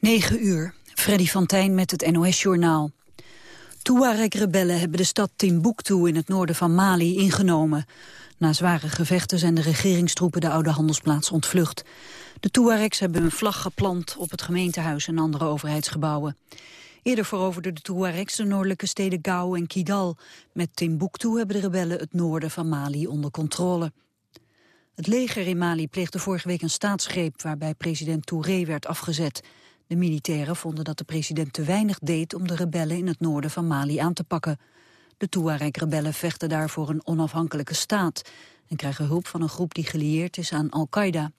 9 uur, Freddy van met het NOS-journaal. Tuareg-rebellen hebben de stad Timbuktu in het noorden van Mali ingenomen. Na zware gevechten zijn de regeringstroepen de oude handelsplaats ontvlucht. De Tuaregs hebben een vlag geplant op het gemeentehuis en andere overheidsgebouwen. Eerder veroverden de Tuaregs de noordelijke steden Gao en Kidal. Met Timbuktu hebben de rebellen het noorden van Mali onder controle. Het leger in Mali pleegde vorige week een staatsgreep waarbij president Touré werd afgezet. De militairen vonden dat de president te weinig deed om de rebellen in het noorden van Mali aan te pakken. De Tuareg-rebellen vechten daarvoor een onafhankelijke staat en krijgen hulp van een groep die gelieerd is aan Al-Qaeda.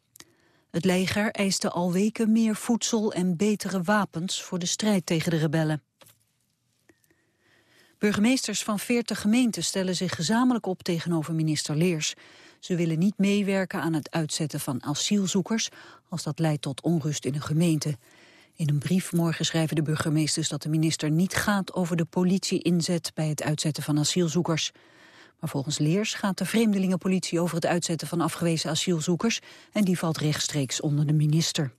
Het leger eiste al weken meer voedsel en betere wapens voor de strijd tegen de rebellen. Burgemeesters van 40 gemeenten stellen zich gezamenlijk op tegenover minister Leers. Ze willen niet meewerken aan het uitzetten van asielzoekers als dat leidt tot onrust in een gemeente. In een brief morgen schrijven de burgemeesters dat de minister niet gaat over de politie-inzet bij het uitzetten van asielzoekers. Maar volgens Leers gaat de vreemdelingenpolitie over het uitzetten van afgewezen asielzoekers en die valt rechtstreeks onder de minister.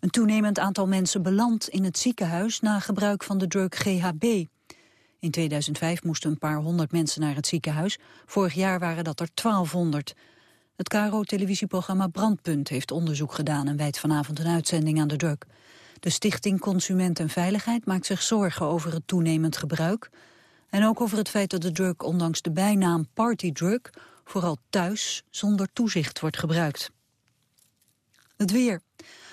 Een toenemend aantal mensen belandt in het ziekenhuis na gebruik van de drug GHB. In 2005 moesten een paar honderd mensen naar het ziekenhuis. Vorig jaar waren dat er 1200. Het KRO-televisieprogramma Brandpunt heeft onderzoek gedaan... en wijdt vanavond een uitzending aan de drug. De Stichting Consument en Veiligheid maakt zich zorgen over het toenemend gebruik... en ook over het feit dat de drug ondanks de bijnaam partydrug... vooral thuis zonder toezicht wordt gebruikt. Het weer.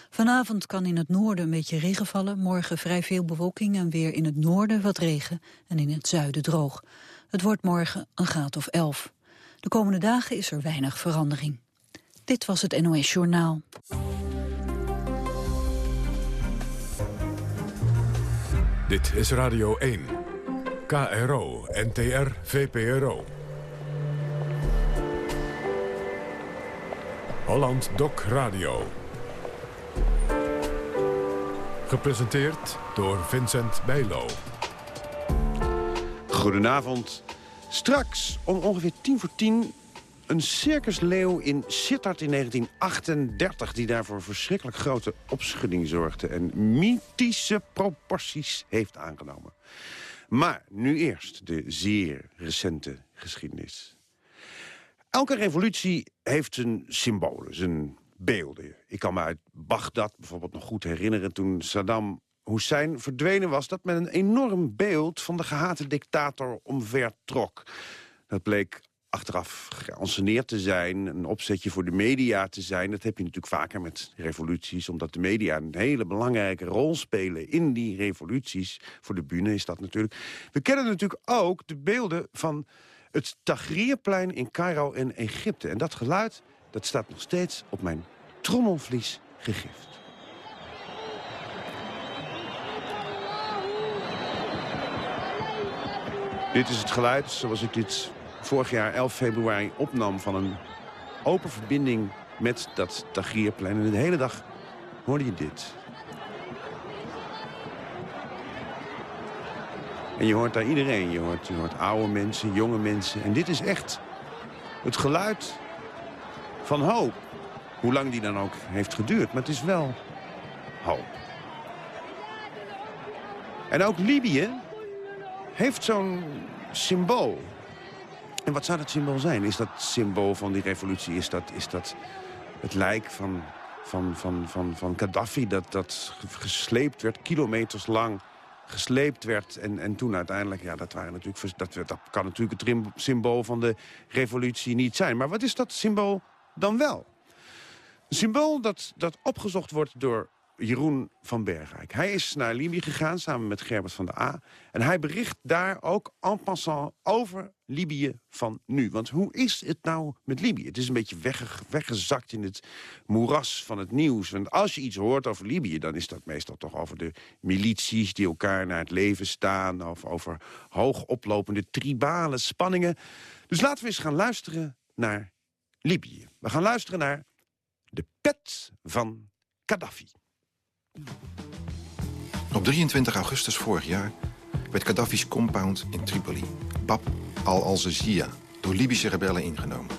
Vanavond kan in het noorden een beetje regen vallen. Morgen vrij veel bewolking en weer in het noorden wat regen en in het zuiden droog. Het wordt morgen een graad of 11. De komende dagen is er weinig verandering. Dit was het NOS Journaal. Dit is Radio 1. KRO, NTR, VPRO. Holland Doc Radio. Gepresenteerd door Vincent Bijlo. Goedenavond. Straks om ongeveer tien voor tien een circusleeuw in Sittard in 1938... die daarvoor verschrikkelijk grote opschudding zorgde... en mythische proporties heeft aangenomen. Maar nu eerst de zeer recente geschiedenis. Elke revolutie heeft zijn symbolen, zijn beelden. Ik kan me uit Bagdad bijvoorbeeld nog goed herinneren... toen Saddam Hussein verdwenen was... dat men een enorm beeld van de gehate dictator omver trok. Dat bleek achteraf geanceneerd te zijn, een opzetje voor de media te zijn. Dat heb je natuurlijk vaker met revoluties, omdat de media een hele belangrijke rol spelen in die revoluties. Voor de bühne is dat natuurlijk. We kennen natuurlijk ook de beelden van het Tahrirplein in Cairo en Egypte. En dat geluid, dat staat nog steeds op mijn trommelvlies gegrift. Dit is het geluid zoals ik dit vorig jaar 11 februari opnam... van een open verbinding met dat Tahrirplein. En de hele dag hoorde je dit. En je hoort daar iedereen. Je hoort, je hoort oude mensen, jonge mensen. En dit is echt het geluid van hoop. Hoe lang die dan ook heeft geduurd. Maar het is wel hoop. En ook Libië heeft zo'n symbool. En wat zou dat symbool zijn? Is dat symbool van die revolutie? Is dat, is dat het lijk van, van, van, van, van Gaddafi dat, dat gesleept werd, kilometers lang gesleept werd. En, en toen uiteindelijk, ja, dat, waren natuurlijk, dat, dat kan natuurlijk het symbool van de revolutie niet zijn. Maar wat is dat symbool dan wel? Een symbool dat, dat opgezocht wordt door Jeroen van Bergrijk. Hij is naar Libië gegaan samen met Gerbert van de A. En hij bericht daar ook en passant over Libië van nu. Want hoe is het nou met Libië? Het is een beetje weggezakt in het moeras van het nieuws. Want als je iets hoort over Libië... dan is dat meestal toch over de milities die elkaar naar het leven staan... of over hoogoplopende tribale spanningen. Dus laten we eens gaan luisteren naar Libië. We gaan luisteren naar de pet van Gaddafi. Op 23 augustus vorig jaar werd Gaddafi's compound in Tripoli, Bab al-Al-Zazia, door Libische rebellen ingenomen.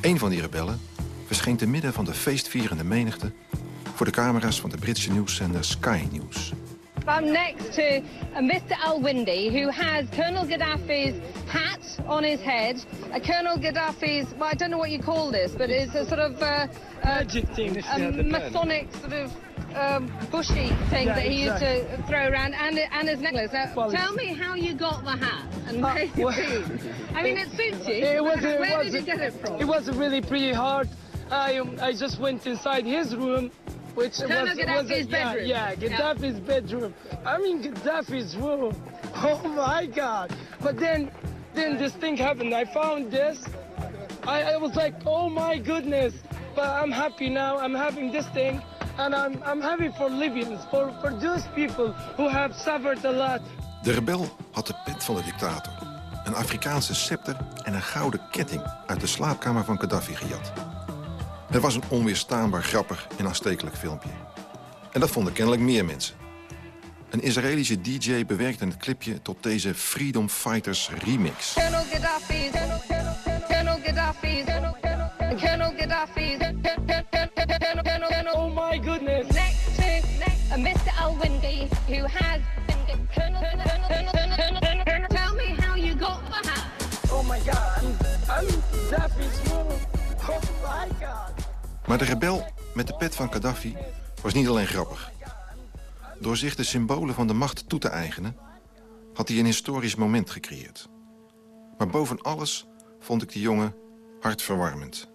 Een van die rebellen verscheen te midden van de feestvierende menigte voor de camera's van de Britse nieuwszender Sky News. I'm next to a Mr. Al-Windi, who has Colonel Gaddafi's hat on his head. A Colonel Gaddafi's, well, I don't know what you call this, but it's a sort of uh, a Masonic sort of um, bushy thing Yeah, that he used to throw around, and and his necklace. Now, Well, tell me how you got the hat and where you've well- I mean, it suits you. It was. It where was. did you get it from? It was really pretty hard. I um, I just went inside his room, which was, was Gaddafi's yeah, bedroom. yeah, Gaddafi's bedroom. I mean Gaddafi's room. Oh my God! But then, then this thing happened. I found this. I, I was like, oh my goodness! But I'm happy now. I'm having this thing, and I'm I'm happy for Libyans, for for those people who have suffered a lot. De rebel had de pet van de dictator, een Afrikaanse scepter en een gouden ketting uit de slaapkamer van Gaddafi gejat. Het was een onweerstaanbaar grappig en aanstekelijk filmpje. En dat vonden kennelijk meer mensen. Een Israëlische DJ bewerkte het clipje tot deze Freedom Fighters remix. Colonel Gaddafi's, Colonel Gaddafi's, Colonel Gaddafi's, Colonel Oh my goodness! next to a Mr. Al-Windi, who has Colonel, Tell me how you got the hat. Oh my God! I'm Gaddafi's. Oh my God! Maar de rebel met de pet van Gaddafi was niet alleen grappig. Door zich de symbolen van de macht toe te eigenen... had hij een historisch moment gecreëerd. Maar boven alles vond ik die jongen hartverwarmend.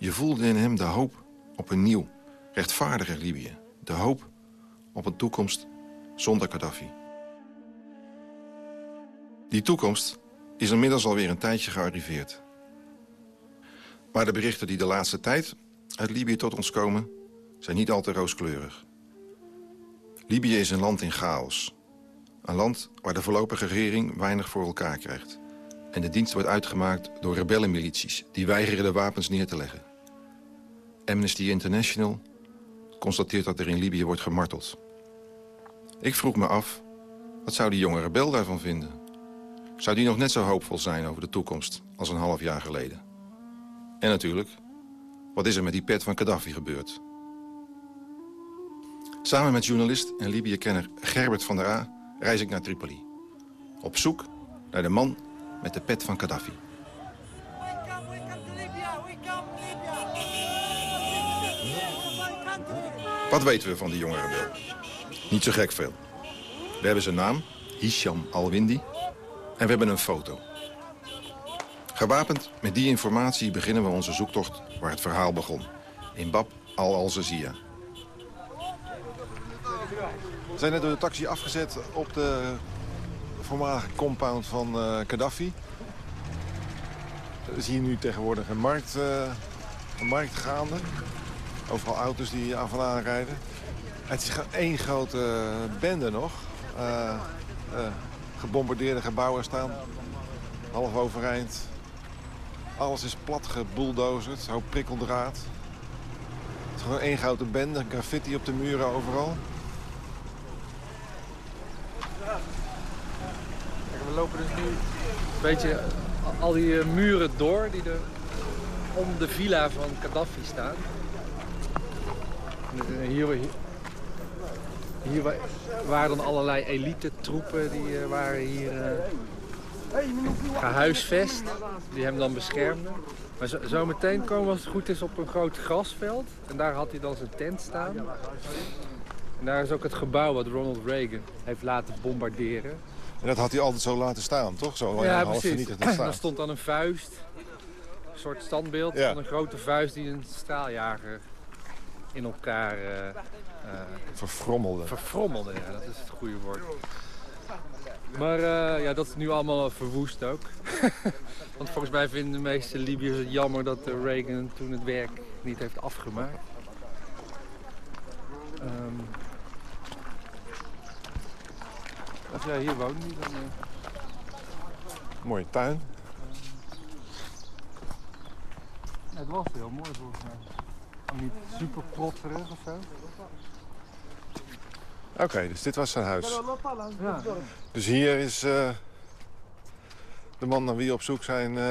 Je voelde in hem de hoop op een nieuw, rechtvaardiger Libië. De hoop op een toekomst zonder Gaddafi. Die toekomst is inmiddels alweer een tijdje gearriveerd. Maar de berichten die de laatste tijd uit Libië tot ons komen... zijn niet al te rooskleurig. Libië is een land in chaos. Een land waar de voorlopige regering weinig voor elkaar krijgt. En de dienst wordt uitgemaakt door rebellenmilities... die weigeren de wapens neer te leggen. Amnesty International constateert dat er in Libië wordt gemarteld. Ik vroeg me af, wat zou die jonge rebel daarvan vinden? Zou die nog net zo hoopvol zijn over de toekomst als een half jaar geleden? En natuurlijk, wat is er met die pet van Gaddafi gebeurd? Samen met journalist en Libië-kenner Gerbert van der A... reis ik naar Tripoli. Op zoek naar de man met de pet van Gaddafi. Wat weten we van die jonge rebel? Niet zo gek veel. We hebben zijn naam, Hisham Al-Windi, en we hebben een foto. Gewapend met die informatie beginnen we onze zoektocht waar het verhaal begon. In Bab al-Alzazia. We zijn net door de taxi afgezet op de voormalige compound van eh, Gaddafi. We zien nu tegenwoordig een markt, eh, een markt gaande. Overal auto's die aan vandaan rijden. Het is één grote bende nog. Eh, eh, gebombardeerde gebouwen staan. Half overeind. Alles is plat gebulldozerd. Hoop prikkeldraad. Het is gewoon één grote bende. Graffiti op de muren overal. Kijk, we lopen dus nu een beetje al die eh, muren door die er om de villa van Gaddafi staan. Hier, hier, hier wa- waren dan allerlei elite troepen die eh, waren hier eh, gehuisvest. Die hem dan beschermden. Maar zo, zo meteen komen we als het goed is op een groot grasveld. En daar had hij dan zijn tent staan. En daar is ook het gebouw wat Ronald Reagan heeft laten bombarderen. En dat had hij altijd zo laten staan, toch? Zo Ja, half precies. vernietigd Daar stond dan een vuist. Een soort standbeeld Ja. van een grote vuist die een straaljager in elkaar eh, eh, Verfrommelde. verfrommelde. Ja, dat is het goede woord. Maar eh, ja, dat is nu allemaal verwoest ook. Want volgens mij vinden de meeste Libiërs het jammer dat Reagan toen het werk niet heeft afgemaakt. Ehm, als jij hier woont, niet, dan... Mooie tuin. Ja, het was heel mooi volgens mij. Niet super plotterig of zo. Oké, dus dit was zijn huis. Ja. Dus hier is eh, de man naar wie we op zoek zijn. eh,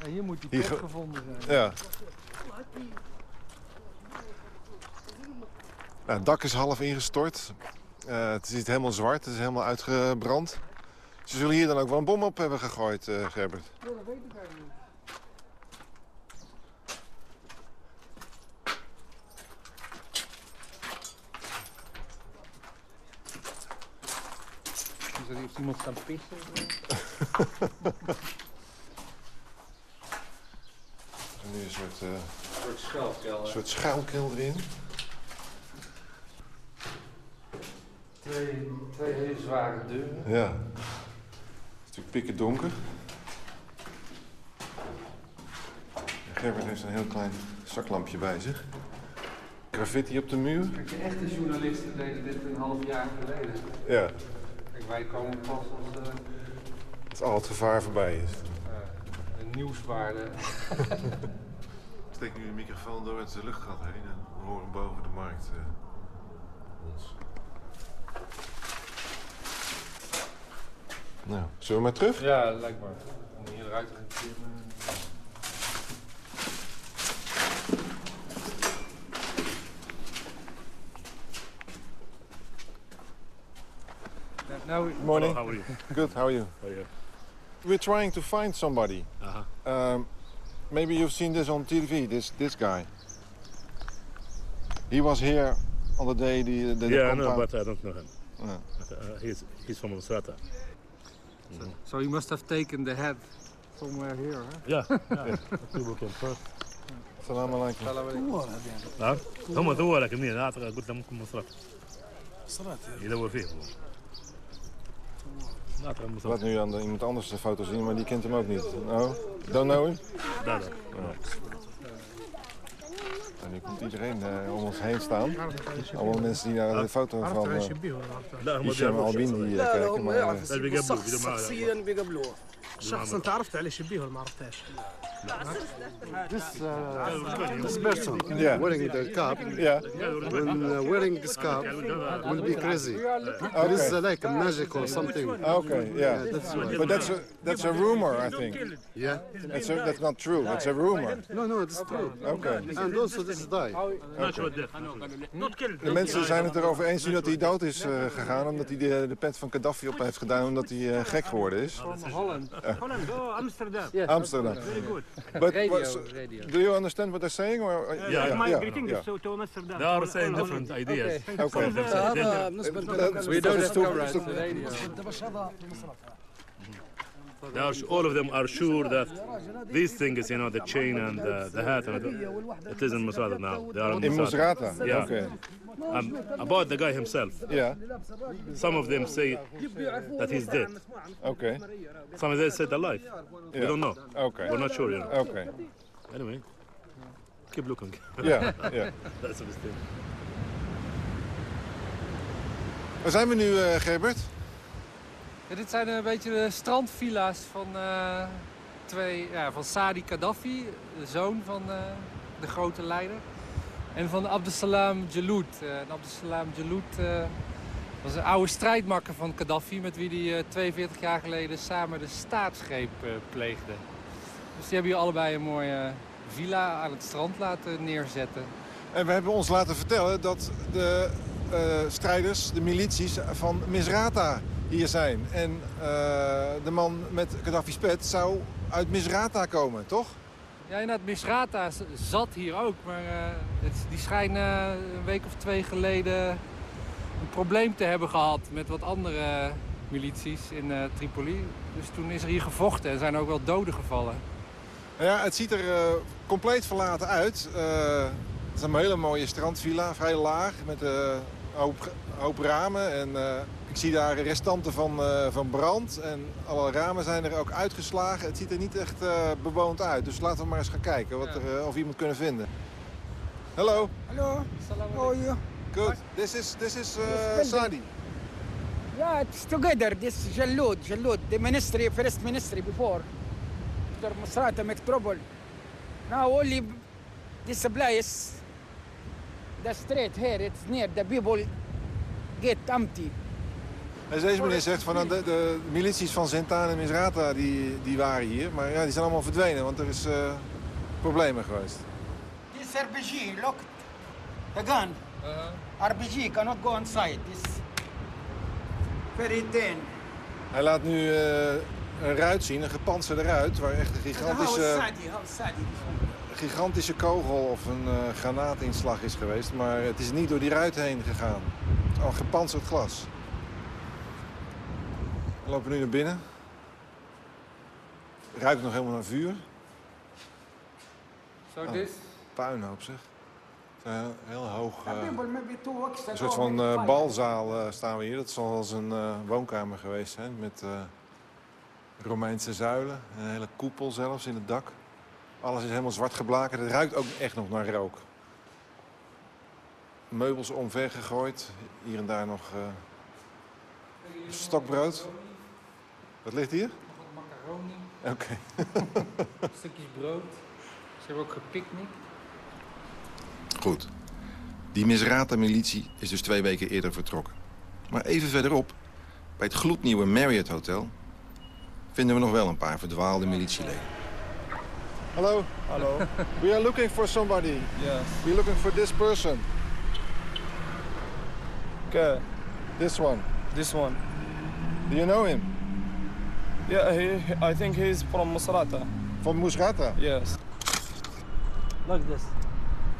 Ja, hier moet die Hier pet ge- gevonden zijn. ja. Nou, het dak is half ingestort. Eh, het is niet helemaal zwart, het is helemaal uitgebrand. Ze zullen hier dan ook wel een bom op hebben gegooid, eh, Gerbert. dat weet ik eigenlijk niet. Is er heeft iemand staan pissen? En nu een soort, eh, Een soort schuilkelder. een soort schuilkelder erin. Twee, twee hele zware deuren. Ja. Het is natuurlijk pikken donker. Gerbert heeft een heel klein zaklampje bij zich. Graffiti op de muur. Kijk, de echte journalisten deden dit een half jaar geleden. Ja, wij komen pas als uh, als al het gevaar voorbij is. een nieuwswaarde. Ik steek nu de microfoon door het luchtgat heen en we horen boven de markt eh, ons. Nou, zullen we maar terug? Ja, lijkt maar. Om hier eruit te gaan klimmen. Nou, Morning. How are you? Good, how are you? How are you? We're trying to find somebody. Uh-huh. Um, maybe you've seen this on TV, this this guy. He was here on the day the, the, the Yeah, I know, compound... but I don't know him. No. But, uh, he's he's from Misrata. so you must have taken the head somewhere here, huh? Yeah, yeah. People came first. Salam alaikum. نعم هم ذولا لك منين اعتقد قلت له ممكن مصرات صرات يدور فيه هو اعتقد Ik مصرات laat nu aan de, iemand anders de foto zien, maar die kent hem ook niet. No? Don't know him? لا لا En nu komt iedereen eh, om ons heen staan. Allemaal mensen die naar de foto van eh, لا هم Hisham بيعرفوش Albin أصلاً. die لا eh, لا kijken. هم Maar, eh, يعرف لا، بيقبلوا، الشخص بدون ما- شخصيا بيقبلوه شخص انت عرفت عليه شبيه ولا ما عرفتهاش؟ This, uh, this person yeah. wearing the cap, yeah. when uh, wearing this cap, will be crazy. Okay. Is uh, like magic or something. Okay, yeah. yeah that's. But that's a, that's a rumor, I think. Yeah? That's, a, that's not true. It's a rumor. No, no, it's true. Okay. And also this die. De mensen zijn het erover eens nu dat hij dood is uh, gegaan... omdat hij de, de pet van Gaddafi op heeft gedaan... omdat hij uh, gek geworden is. Holland. Holland, oh, Amsterdam. Amsterdam. Very good. but radio, so, radio. Do you understand what they're saying? Or, uh, yeah. yeah. My yeah. greeting yeah. is to, to Amsterdam. They are saying different ideas. Okay. We don't have Are, all of them are sure that these things, you know, the chain and uh, the hat, and the, it is in Masrata now. They are in Masrata. Yeah. Okay. Um, about the guy himself, Yeah. some of them say that he's dead. Okay. Some of them said alive. We Yeah. don't know. Okay. We're not sure, you know. Okay. Anyway, keep looking. Ja, ja. That's a mistake. Waar zijn we nu, eh, Gerbert? Dit zijn een beetje de strandvilla's van, eh, twee, ja, van Sadi Gaddafi, de zoon van eh, de grote leider. En van Abdesalam Jaloud. En Abdesalam Jaloud was een oude strijdmakker van Gaddafi... met wie hij eh, 42 jaar geleden samen de staatsgreep pleegde. Dus die hebben hier allebei een mooie villa aan het strand laten neerzetten. En we hebben ons laten vertellen dat de strijders, de milities van Misrata hier zijn. En eh, de man met Gaddafi's pet zou uit Misrata komen, toch? Ja, inderdaad, Misrata zat hier ook. Maar eh, het, die schijnen eh, een week of twee geleden een probleem te hebben gehad met wat andere milities in Tripoli. Dus toen is er hier gevochten en zijn er ook wel doden gevallen. Ja, het ziet er compleet verlaten uit. Het is een hele mooie strandvilla, vrij laag, met een hoop, hoop ramen. En ik zie daar restanten van, eh, van brand. En alle ramen zijn er ook uitgeslagen. Het ziet er niet echt eh, bewoond uit. Dus laten we maar eens gaan kijken wat er, eh, of we iemand kunnen vinden. Hallo. Hello, how are you? Good. This is, this is uh, Sadi. Yeah, it's together. This Jaloud, Jaloud, the ministry, first ministry before, after Masrata Mektropol. Now only this place, the street here, it's near the people get empty. En deze meneer zegt van nou, de, de milities van Zentaan en Misrata die, die waren hier. Maar ja, die zijn allemaal verdwenen, want er is eh, problemen geweest. This RPG, look, the gun. RPG cannot go inside. It's very thin. Hij laat nu eh, een ruit zien, een gepantserde ruit... waar echt een gigantische, Sadi. gigantische kogel of een eh, granaatinslag is geweest. Maar het is niet door die ruit heen gegaan. Het is al gepantserd glas. We lopen nu naar binnen. Het ruikt nog helemaal naar vuur. So Oh. this? Puinhoop zeg. Het is Heel, hoog. eh, een soort van eh, balzaal eh, staan we hier. Dat zal als een eh, woonkamer geweest zijn. Met eh, Romeinse zuilen. Een hele koepel zelfs in het dak. Alles is helemaal zwart geblakerd. Het ruikt ook echt nog naar rook. Meubels omver gegooid. Hier en daar nog eh, stokbrood. Wat ligt hier? Macaroni, Oké. stukjes brood. Ze hebben ook gepicnic. Goed. Die Misrata-militie is dus twee weken eerder vertrokken. Maar even verderop, bij het gloednieuwe Marriott Hotel... vinden we nog wel een paar verdwaalde militieleden. Hallo. Hallo. We are looking for somebody. Yes. We are looking for this person. Okay. This one. This one. Do you know him? Yeah, he, I think he's from Musrata. Van Musrata? Yes. Like this.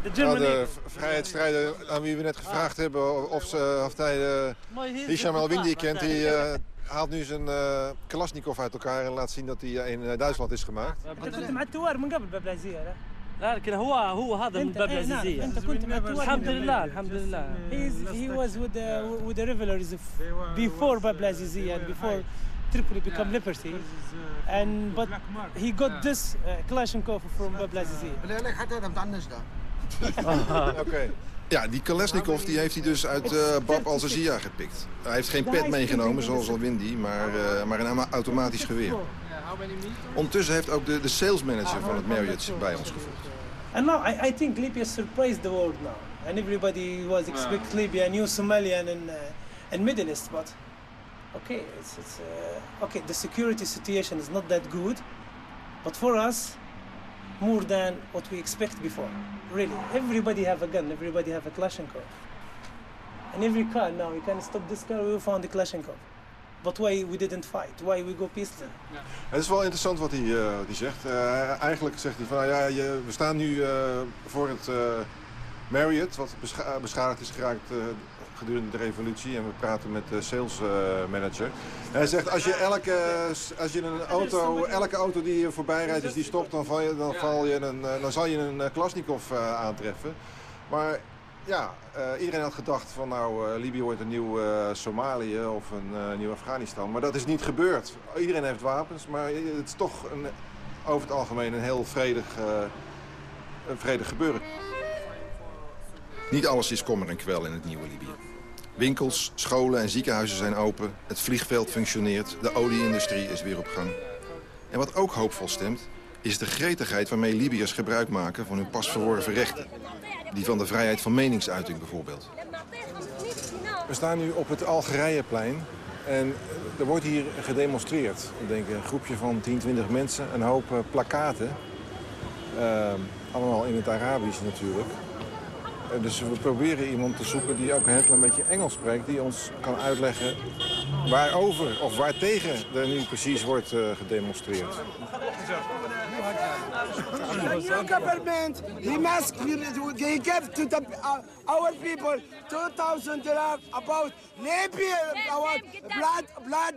The Nou, Germany. de v- vrijheidsstrijder aan wie we net gevraagd hebben of, ze, of hij uh, Maar hij is Hisham in El-Windi elkaar, kent, die eh, haalt nu zijn eh Kalashnikov uit elkaar en laat zien dat hij eh, in eh, Duitsland is gemaakt. انت كنت مع التوار من قبل باب العزية لا؟ لا لكن هو هو هذا من أنت- باب إيه، نعم، العزيزية أنت كنت مع التوار الحمد من قبل. لله الحمد لله He's, he was with the, with the revelers of, before Bab Lazizia and before Tripoli become liberty. And but he got this uh, Kalashnikov from Bab Lazizia. Oké. Ja, die Kalashnikov die heeft hij dus uit eh, Bab al-Zazia gepikt. Hij heeft geen pet meegenomen, zoals Al-Windi, maar, eh, maar een automatisch geweer. Ondertussen heeft ook de, de sales manager van het Marriott bij ons gevoegd. And now I, I think Libya surprised the world now. And everybody was expect Libya, new Somalia and, uh, and Middle East. But okay, it's, it's uh, okay. The security situation is not that good, but for us, more than what we expect before. Really, everybody have a gun. Everybody have a Kalashnikov. And every car now, you can stop this car. We found the Kalashnikov. But why we didn't fight? Why we go peaceful? Het is wel interessant wat hij, eh, wat hij zegt. Eh, eigenlijk zegt hij van, nou ja, je, we staan nu eh, voor het eh, Marriott, wat bescha- beschadigd is geraakt eh, gedurende de revolutie. En we praten met de sales eh, manager. En hij zegt, als je, elke, als je een auto, elke auto die je voorbij rijdt, dus die stopt, dan, val je, dan, val je een, eh, dan zal je een eh, Klasnikov eh, aantreffen. Maar ja, eh, iedereen had gedacht van nou, eh, Libië wordt een nieuw eh, Somalië of een eh, nieuw Afghanistan. Maar dat is niet gebeurd. Iedereen heeft wapens, maar het is toch een, over het algemeen een heel vredig, eh, een vredig gebeuren. Niet alles is kommer en kwel in het nieuwe Libië. Winkels, scholen en ziekenhuizen zijn open. Het vliegveld functioneert. De olieindustrie is weer op gang. En wat ook hoopvol stemt, is de gretigheid waarmee Libiërs gebruik maken van hun pas verworven rechten. Die van de vrijheid van meningsuiting bijvoorbeeld. We staan nu op het Algerijeplein en er wordt hier gedemonstreerd. Ik denk een groepje van 10, 20 mensen, een hoop plakaten. Eh, allemaal in het Arabisch natuurlijk. Eh, dus we proberen iemand te zoeken die ook een heel klein beetje Engels spreekt... die ons kan uitleggen waarover of waartegen er nu precies wordt eh, gedemonstreerd. The new government, he must, he gave to the, uh, our people 2,000 dollars about Libya, about blood, blood,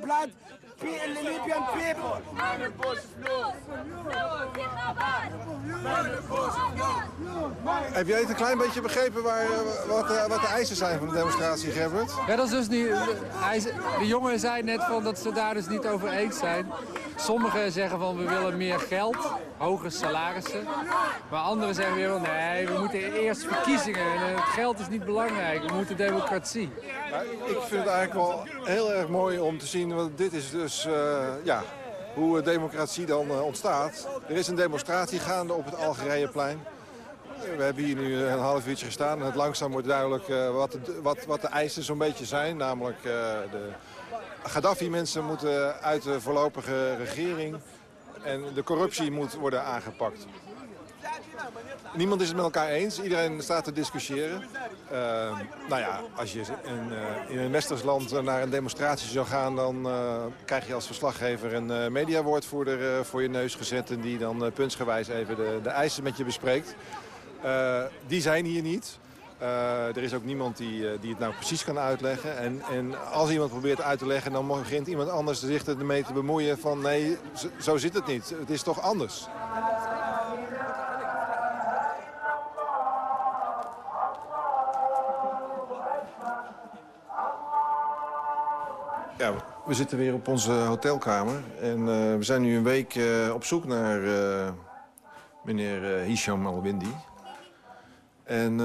blood, pe- Libyan people. Heb jij het een klein beetje begrepen waar, eh, wat, eh, wat de eisen zijn van de demonstratie, Gerbert? Ja, dat is dus niet... Hij, de jongen zei net van dat ze daar dus niet over eens zijn. Sommigen zeggen van we willen meer geld, hogere salarissen. Maar anderen zeggen weer nee, we moeten eerst verkiezingen. En het geld is niet belangrijk, we moeten democratie. Maar ik vind het eigenlijk wel heel erg mooi om te zien, want dit is dus eh, ja, hoe democratie dan eh, ontstaat. Er is een demonstratie gaande op het Algerijeplein. We hebben hier nu een half uurtje gestaan en het langzaam wordt duidelijk eh, wat, de, wat, wat de eisen zo'n beetje zijn. Namelijk de Gaddafi-mensen moeten uit de voorlopige regering en de corruptie moet worden aangepakt. Niemand is het met elkaar eens. Iedereen staat te discussiëren. Uh, nou ja, als je in, uh, in een westers land naar een demonstratie zou gaan... dan uh, krijg je als verslaggever een mediawoordvoerder voor je neus gezet... en die dan puntsgewijs even de, de eisen met je bespreekt. die zijn hier niet. Er is ook niemand die, die het nou precies kan uitleggen. En, en als iemand probeert uit te leggen, dan begint iemand anders zich ermee te bemoeien van... nee, zo, zit het niet. Het is toch anders. Ja, we zitten weer op onze hotelkamer. En uh, we zijn nu een week op zoek naar meneer Hisham Alwindi. En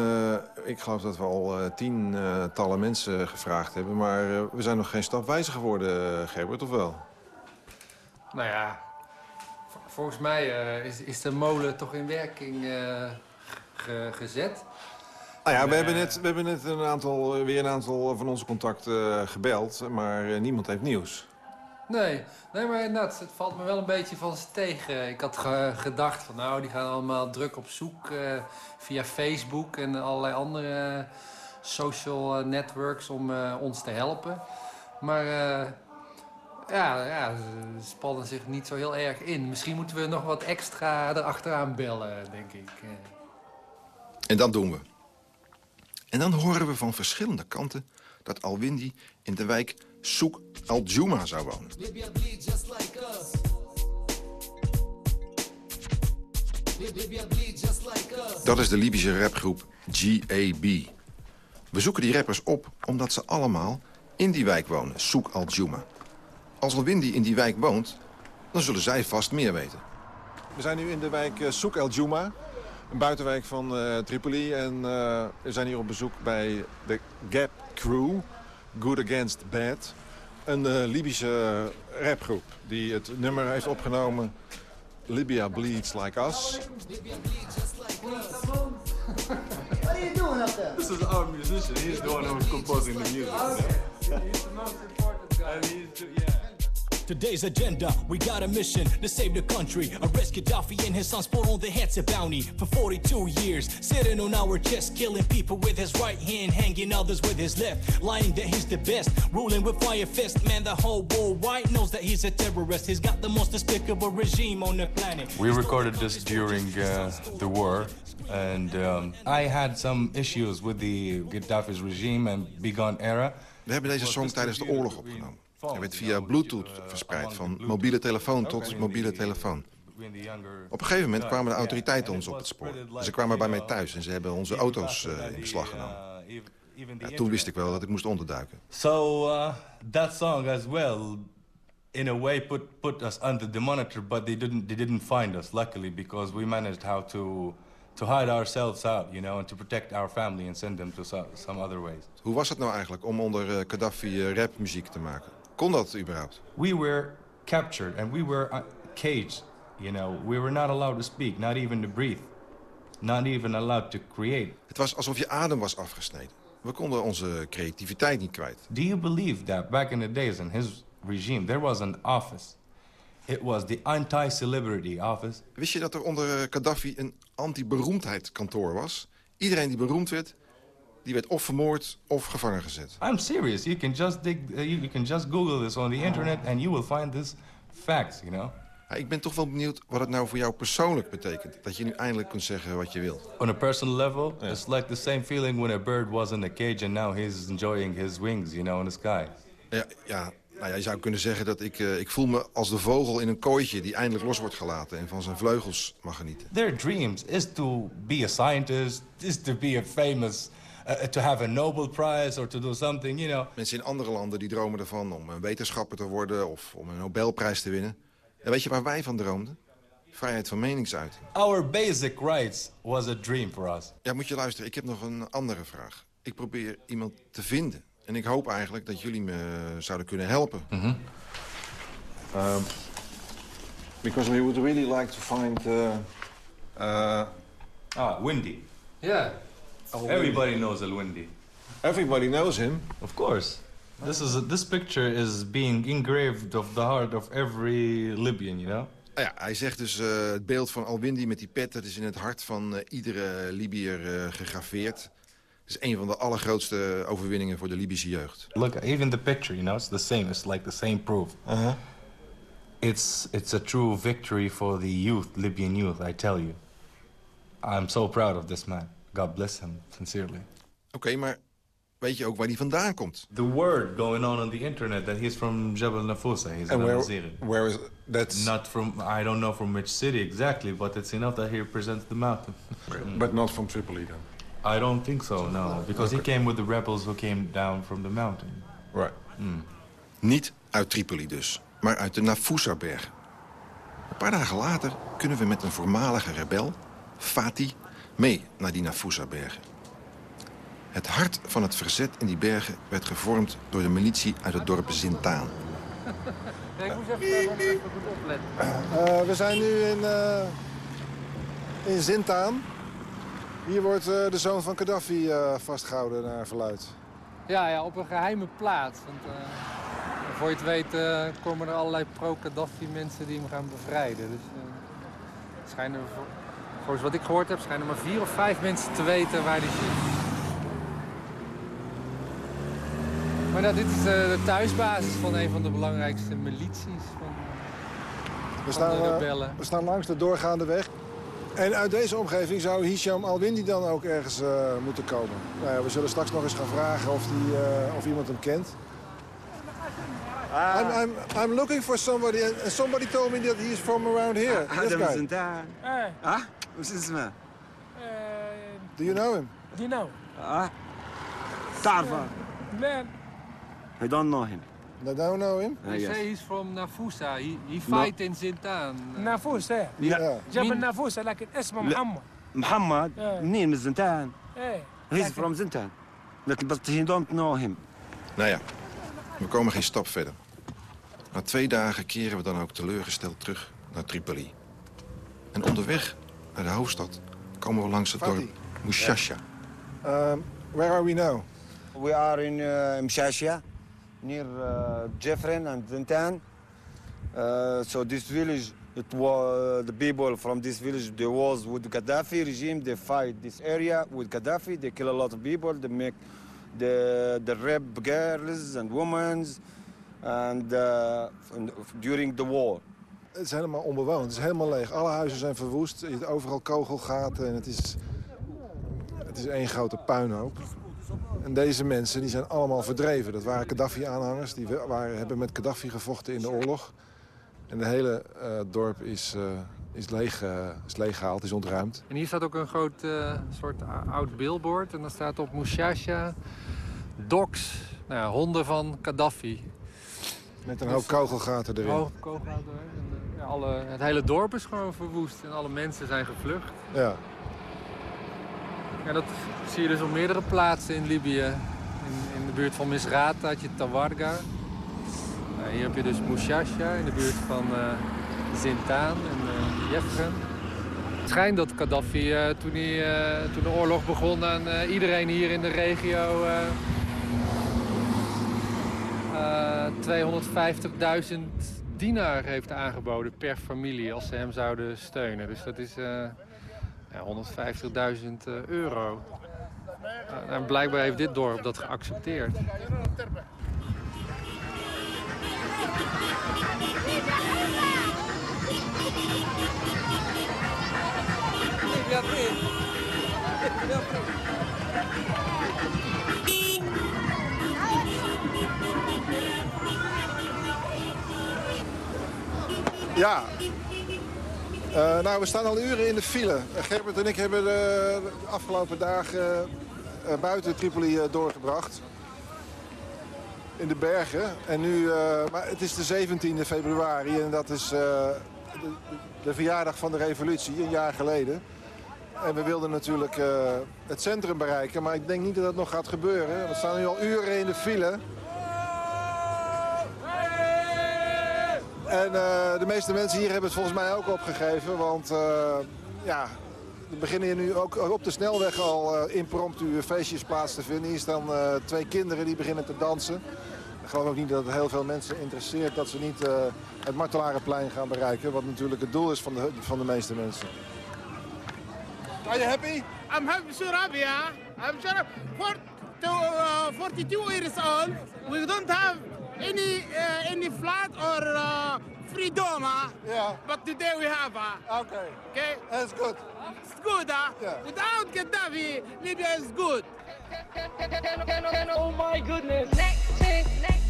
ik geloof dat we al tientallen mensen gevraagd hebben. Maar we zijn nog geen stap wijzer geworden, Gerbert, of wel? Nou ja, volgens mij is, is, de molen toch in werking ge gezet. Nou ja, we hebben net, we hebben net een aantal, eh, weer een aantal van onze contacten gebeld, maar eh, niemand heeft nieuws. Nee, nee maar inderdaad, het valt me wel een beetje van ze tegen. Ik had gedacht van nou, die gaan allemaal druk op zoek uh, via Facebook en allerlei andere social networks om ons te helpen. Maar ja, ja, ze spannen zich niet zo heel erg in. Misschien moeten we nog wat extra erachteraan bellen, denk ik. En dat doen we. En dan horen we van verschillende kanten dat Alwindi in de wijk Souk al-Juma zou wonen. Dat is de Libische rapgroep GAB. We zoeken die rappers op omdat ze allemaal in die wijk wonen, Souk al-Juma. Als Alwindi in die wijk woont, dan zullen zij vast meer weten. We zijn nu in de wijk eh, Souk al-Juma. Een buitenwijk van uh, Tripoli. En uh, we zijn hier op bezoek bij de Gap Crew. Good Against Bad. Een uh, Libische rapgroep die het nummer heeft opgenomen... Libya Bleeds Like Us. What are you doing up there? This is our musician. He's the one who's composing the music. He's the most important guy. And he's, yeah. Today's agenda, we got a mission to save the country. Arrest Gaddafi and his sons put on the handsome bounty for 42 years. Sitting on our chest, killing people with his right hand, hanging others with his left. Lying that he's the best, ruling with fire fist. Man, the whole world white knows that he's a terrorist. He's got the most despicable regime on the planet. We recorded this during uh, the war. And um, I had some issues with the Gaddafi's regime and Begone era. We hebben deze song tijdens de oorlog opgenomen. Hij werd via Bluetooth verspreid, van mobiele telefoon tot mobiele telefoon. Op een gegeven moment kwamen de autoriteiten ons op het spoor. Ze kwamen bij mij thuis en ze hebben onze auto's uh, in beslag genomen. Ja, toen wist ik wel dat ik moest onderduiken. So uh, that song as well, in a way, put put us under the monitor, but they didn't they didn't find us. Luckily, because we managed how to to hide ourselves out, you know, and to protect our family and send them to some other ways. Hoe was het nou eigenlijk om onder Gaddafi rapmuziek te maken? Kon dat überhaupt? We were captured and we were uh, caged. You know, we were not allowed to speak, not even to breathe. Not even allowed to create. Het was alsof je adem was afgesneden. We konden onze creativiteit niet kwijt. Do you believe that back in the days in his regime there was an office? It was the anti-celebrity office. Wist je dat er onder uh, Gaddafi een anti-beroemdheidskantoor was? Iedereen die beroemd werd, die werd of vermoord of gevangen gezet. I'm serious. You can just dig, uh, you, can just Google this on the internet and you will find this facts, you know. Ja, ik ben toch wel benieuwd wat het nou voor jou persoonlijk betekent. Dat je nu eindelijk kunt zeggen wat je wilt. On a personal level, yeah. it's like the same feeling when a bird was in a cage and now he's enjoying his wings, you know, in the sky. Ja, ja nou ja, je zou kunnen zeggen dat ik, uh, ik voel me als de vogel in een kooitje... die eindelijk los wordt gelaten en van zijn vleugels mag genieten. Their dreams is to be a scientist, is to be a famous uh, to have a Nobel Prize or to do something, you know. Mensen in andere landen die dromen ervan om een wetenschapper te worden of om een Nobelprijs te winnen. En weet je waar wij van droomden? Vrijheid van meningsuiting. Our basic rights was a dream for us. Ja, moet je luisteren. Ik heb nog een andere vraag. Ik probeer iemand te vinden. En ik hoop eigenlijk dat jullie me zouden kunnen helpen. Mm -hmm. um, because we would really like to find... Uh, uh, ah, Windy. Yeah. Everybody knows El Windy. Everybody knows him. Of course. This is this picture is being engraved of the heart of every Libyan, you know. Nou ja, hij zegt dus uh, het beeld van Al-Windi met die pet... dat is in het hart van uh, iedere Libiër uh, gegraveerd. Het is een van de allergrootste overwinningen voor de Libische jeugd. Look, even the picture, you know, it's the same. It's like the same proof. Uh-huh. It's, it's a true victory for the youth, Libyan youth, I tell you. I'm so proud of this man. God bless him, sincerely. Oké, okay, maar weet je ook waar hij vandaan komt? The word going on on the internet that he's from Jebel Nafousa. He's And where, where is that's not from? I don't know from which city exactly, but it's enough that he represents the mountain. but not from Tripoli then. I don't think so, no, because okay. he came with the rebels who came down from the mountain. Right. Mm. Niet uit Tripoli dus, maar uit de Nafousa-bergen. Een paar dagen later kunnen we met een voormalige rebel, Fatih, mee naar die Nafousa-bergen. Het hart van het verzet in die bergen werd gevormd door de militie uit het dorp Zintaan. ik moest even, even goed opletten. Uh, we zijn nu in, uh, in Zintaan. Hier wordt uh, de zoon van Gaddafi vastgehouden naar verluid. Ja, ja, op een geheime plaats. Want, voor je het weet komen er allerlei pro-Gaddafi mensen die hem gaan bevrijden. Dus schijnen, volgens wat ik gehoord heb, schijnen maar vier of vijf mensen te weten waar die zit. Maar nou, dit is de thuisbasis van een van de belangrijkste milities van, we staan, van de rebellen. we staan langs de doorgaande weg. En uit deze omgeving zou Hisham Al-Windi dan ook ergens uh, moeten komen. Nou ja, we zullen straks nog eens gaan vragen of, die, uh, of iemand hem kent. Ah. I'm, I'm, I'm looking for somebody and somebody told me that he's from around here. Ah, this guy. Hey. Ah, وش اسمه؟ Do you know him? Do you know? Ah, تعرفه؟ Man. I don't know him. I don't know him? They yes. say he's from Nafousa. He, he fight in Zintan. نافوس ايه لا جبل نافوس لكن اسمه لا. محمد محمد إيه. منين من زنتان ايه he's لكن- from زنتان لكن but he don't know him Nou ja, we komen geen stap verder. Na twee dagen keren we dan ook teleurgesteld terug naar Tripoli. En onderweg naar de hoofdstad komen we langs het Fatih. dorp Mushasha. Um, where are we now? we are in uh, Mshashia near uh, Jeffren and Zintan uh, so this village it was the people from this village they was with Gaddafi regime they fight this area with Gaddafi they kill a lot of people they make the the rape girls and women and uh, during the war Het is helemaal onbewoond. Het is helemaal leeg. Alle huizen zijn verwoest. Je hebt overal kogelgaten. En het is, het is één grote puinhoop. En deze mensen die zijn allemaal verdreven. Dat waren Gaddafi-aanhangers. Die waren, hebben met Gaddafi gevochten in de oorlog. En het hele eh, dorp is, eh, is, leeg, eh, is leeggehaald, is ontruimd. En hier staat ook een groot soort oud billboard. En dan staat op Mushasha, dogs, nou ja, honden van Gaddafi. Met een hoop kogelgaten erin. Oh, kogelhouden. En, eh, ja, alle, het hele dorp is gewoon verwoest en alle mensen zijn gevlucht. Ja. Ja, dat zie je dus op meerdere plaatsen in Libië. In, in de buurt van Misrata had je Tawarga. Nou, hier heb je dus Mushasha in de buurt van eh Zintaan en uh, Jefren. Het schijnt dat Gaddafi eh, toen, hij, toen de oorlog begon aan iedereen hier in de regio... eh, eh, 250.000 dinar heeft aangeboden per familie als ze hem zouden steunen. Dus dat is eh, ja, 150.000 eh, euro. Nou, en blijkbaar heeft dit dorp dat geaccepteerd. Ja. Eh, nou, we staan al uren in de file. Eh, Gerbert en ik hebben de, de afgelopen dagen eh, buiten Tripoli eh, doorgebracht. In de bergen. En nu, eh, maar het is de 17e februari en dat is eh, de, de verjaardag van de revolutie, een jaar geleden. En we wilden natuurlijk eh, het centrum bereiken, maar ik denk niet dat dat nog gaat gebeuren. We staan nu al uren in de file. En eh, de meeste mensen hier hebben het volgens mij ook opgegeven. Want eh, ja, er beginnen hier nu ook op de snelweg al eh, impromptu feestjes plaats te vinden. Hier staan eh, twee kinderen die beginnen te dansen. Ik geloof ook niet dat het heel veel mensen interesseert dat ze niet uh, het Martelarenplein gaan bereiken. Wat natuurlijk het doel is van de, van de meeste mensen. Are you happy? I'm happy, sure happy, yeah. I'm sure for, to, uh, 42 years old, we don't have any uh, any flat or uh, freedom, huh? Yeah. But today we have, huh? Okay. Okay? That's good. It's good, huh? Yeah. Without Gaddafi, Libya is good. Oh my goodness. Next to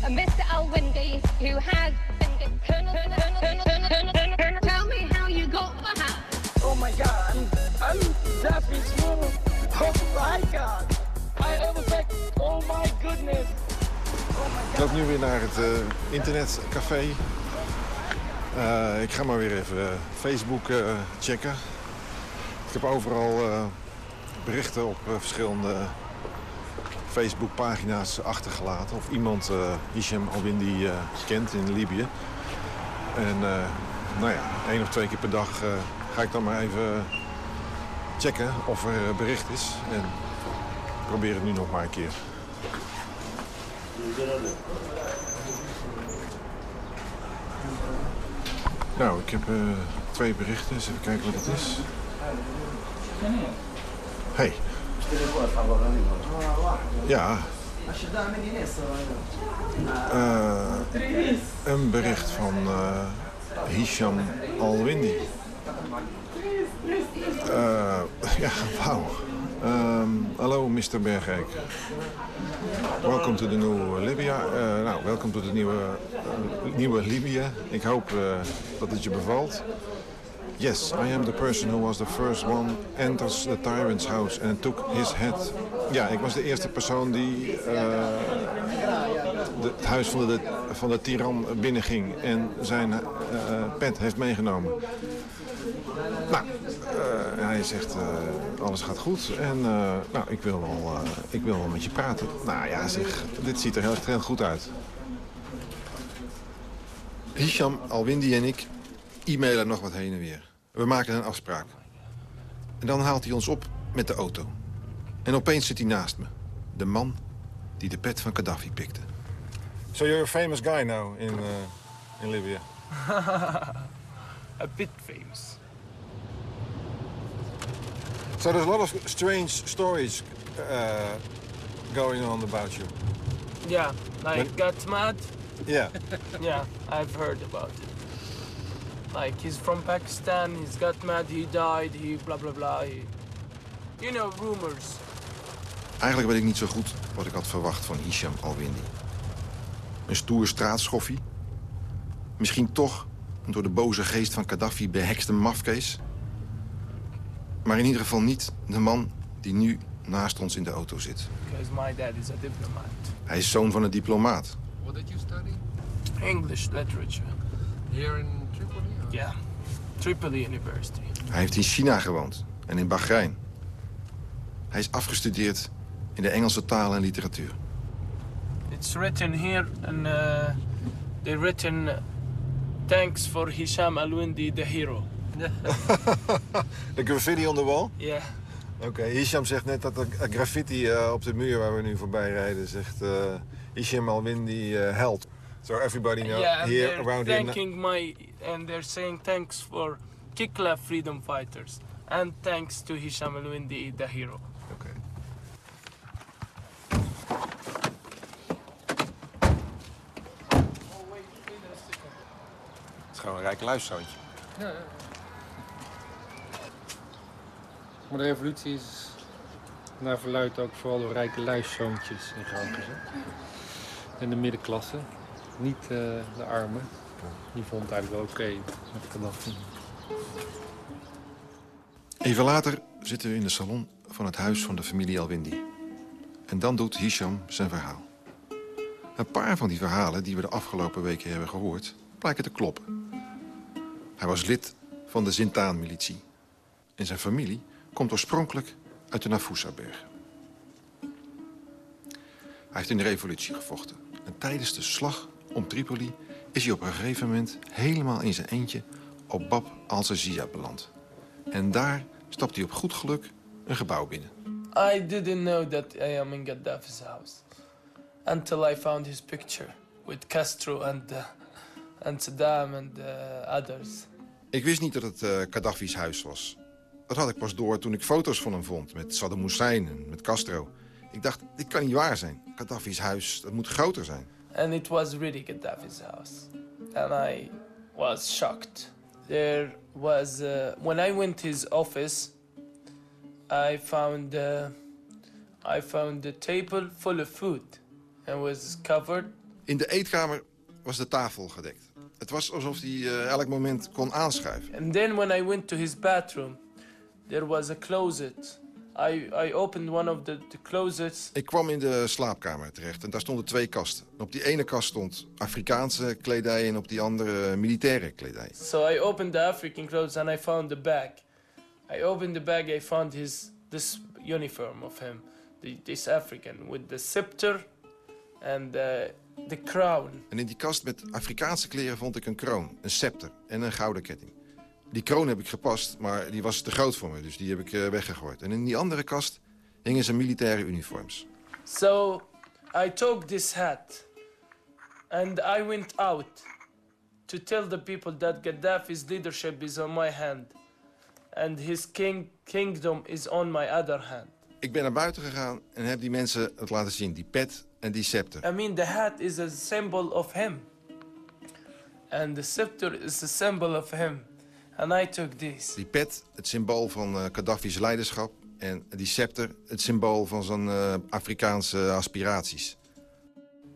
uh, Mr. Al-Windi, who has been Colonel, Colonel, Colonel, Colonel, Colonel, Colonel. Tell me how you got the hat. Oh my god. I'm Gaddafi smooth. Oh my god. I was like, oh my goodness. Ik loop nu weer naar het uh, internetcafé. Uh, ik ga maar weer even uh, Facebook checken. Ik heb overal berichten op verschillende Facebookpagina's achtergelaten. Of iemand Hisham Al-Windi kent in Libië. En nou ja, één of twee keer per dag ga ik dan maar even checken of er bericht is. En probeer het nu nog maar een keer. Nou, ik heb uh, twee berichten. Eens even kijken wat het is. Hey. Ja. Uh, een bericht van uh, Hisham Al-Windi. ja, wauw. Um, hallo, Mr. Bergijk. Welkom to the new Libya. Uh, nou, welkom tot het nieuwe, uh, nieuwe Libië. Ik hoop uh, dat het je bevalt. Yes, I am the person who was the first one enters the tyrant's house and took his head. Ja, ik was de eerste persoon die de, het huis van de, van de tiran binnenging en zijn pet heeft meegenomen. Nou, uh, hij zegt uh, alles gaat goed en uh, nou, ik, wil wel, ik wil wel met je praten. Nou ja, zeg, dit ziet er heel, heel goed uit. Hisham, Alwindi en ik e-mailen nog wat heen en weer. We maken een afspraak. En dan haalt hij ons op met de auto. En opeens zit hij naast me. De man die de pet van Gaddafi pikte. So you're a famous guy now in, in Libya? a bit famous. So there's a lot of strange stories uh, going on about you. Yeah, like When- got mad. Yeah. Yeah, I've heard about it. Like he's from Pakistan, he's got mad, he died, he blah blah blah. He, you know, rumors. Eigenlijk weet ik niet zo goed wat ik had verwacht van Hisham Alwindi. Een stoer straatschoffie? Misschien toch een door de boze geest van Gaddafi behekste mafkees? Maar in ieder geval niet de man die nu naast ons in de auto zit. Because my dad is a diplomat. Hij is zoon van een diplomaat. What did you study? English literature. Here in Yeah. Tripoli University. Hij heeft in China gewoond en in Bahrein. Hij is afgestudeerd in de Engelse taal en literatuur. It's written here and uh, they written uh, thanks for Hisham Al-Windi, the hero. De graffiti on the wall? Yeah. Oké, Hisham zegt net dat de graffiti eh, op de muur waar we nu voorbij rijden... zegt eh Hisham Alwindi uh, help. So everybody know yeah, and here around here... thanking my and they're saying thanks for Kikla freedom fighters and thanks to Hisham Al-Windi, the hero. Okay. Het is gewoon een rijk luiszoontje. Maar de revolutie is naar verluidt ook vooral door rijke luiszoontjes in gang gezet. En de middenklasse, niet eh, de armen. Die vond het eigenlijk wel oké met Gaddafi. Even later zitten we in de salon van het huis van de familie Alwindi. En dan doet Hisham zijn verhaal. Een paar van die verhalen die we de afgelopen weken hebben gehoord... blijken te kloppen. Hij was lid van de Zintaan-militie. En zijn familie komt oorspronkelijk uit de Nafusa-bergen. Hij heeft in de revolutie gevochten. En tijdens de slag om Tripoli is hij op een gegeven moment... helemaal in zijn eentje op Bab al-Zazia beland. En daar stapt hij op goed geluk een gebouw binnen. I didn't know that I am in Gaddafi's house until I found his picture. with Castro and, uh, and Saddam and uh, others. Ik wist niet dat het uh, Gaddafi's huis was. Dat had ik pas door toen ik foto's van hem vond met Saddam Hussein en met Castro. Ik dacht, dit kan niet waar zijn. Gaddafi's huis, dat moet groter zijn. And it was really Gaddafi's house. And I was shocked. There was, uh, when I went to his office, I found, uh, I found the table full of food. And was covered. In de eetkamer was de tafel gedekt. Het was alsof hij uh, elk moment kon aanschuiven. And then when I went to his bathroom, there was a closet. I, I opened one of the, the closets. Ik kwam in de slaapkamer terecht en daar stonden twee kasten. Op die ene kast stond Afrikaanse kledij en op die andere militaire kledij. So I opened the African clothes and I found the bag. I opened the bag, I found his this uniform of him, the, this African with the scepter and the, the crown. En in die kast met Afrikaanse kleren vond ik een kroon, een scepter en een gouden ketting. Die kroon heb ik gepast, maar die was te groot voor me, dus die heb ik uh, weggegooid. En in die andere kast hingen zijn militaire uniforms. So I took this hat and I went out to tell the people that Gaddafi's leadership is on my hand and his king kingdom is on my other hand. Ik ben naar buiten gegaan en heb die mensen het laten zien, die pet en die scepter. I mean, the hat is a symbol of him. And the scepter is a symbol of him. And I took this. Die pet, het symbool van uh, Gaddafi's leiderschap. En die scepter, het symbool van zijn uh, Afrikaanse aspiraties.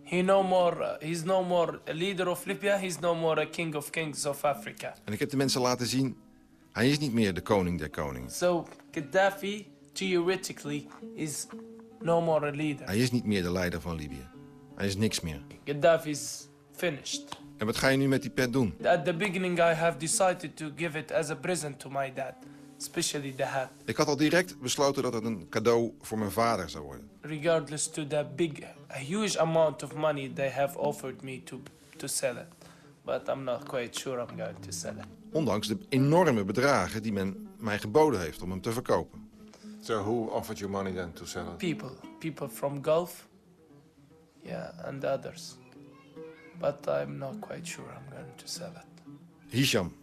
He no more, uh, he's no more a leader of Libya, he's no more a king of kings of Africa. En ik heb de mensen laten zien, hij is niet meer de koning der koningen. So Gaddafi, theoretically, is no more a leader. Hij is niet meer de leider van Libië. Hij is niks meer. Gaddafi is finished. En wat ga je nu met die pet doen? At the beginning I have decided to give it as a present to my dad. Especially the hat. Ik had al direct besloten dat het een cadeau voor mijn vader zou worden. Regardless to the big, a huge amount of money they have offered me to, to sell it. But I'm not quite sure I'm going to sell it. Ondanks de enorme bedragen die men mij geboden heeft om hem te verkopen. So who offered you money then to sell it? People. People from Gulf. Yeah, and others. But I'm not quite sure I'm going to sell it. Hisham,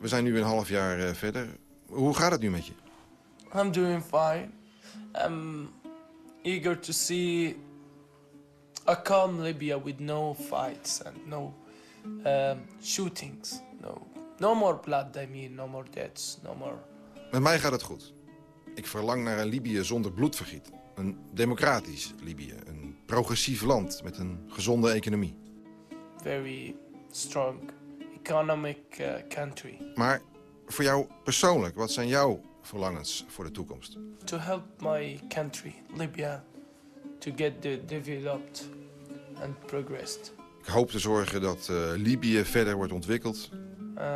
we zijn nu een half jaar uh, verder. Hoe gaat het nu met je? I'm doing fine. I'm eager to see a calm Libya with no fights and no um, shootings. No, no more blood, I mean, no more deaths, no more... Met mij gaat het goed. Ik verlang naar een Libië zonder bloedvergiet. Een democratisch Libië. Een progressief land met een gezonde economie. Very strong economic uh, country. Maar voor jou persoonlijk, wat zijn jouw verlangens voor de toekomst? To help my country, Libya, to get the developed and progressed. Ik hoop te zorgen dat uh, Libië verder wordt ontwikkeld.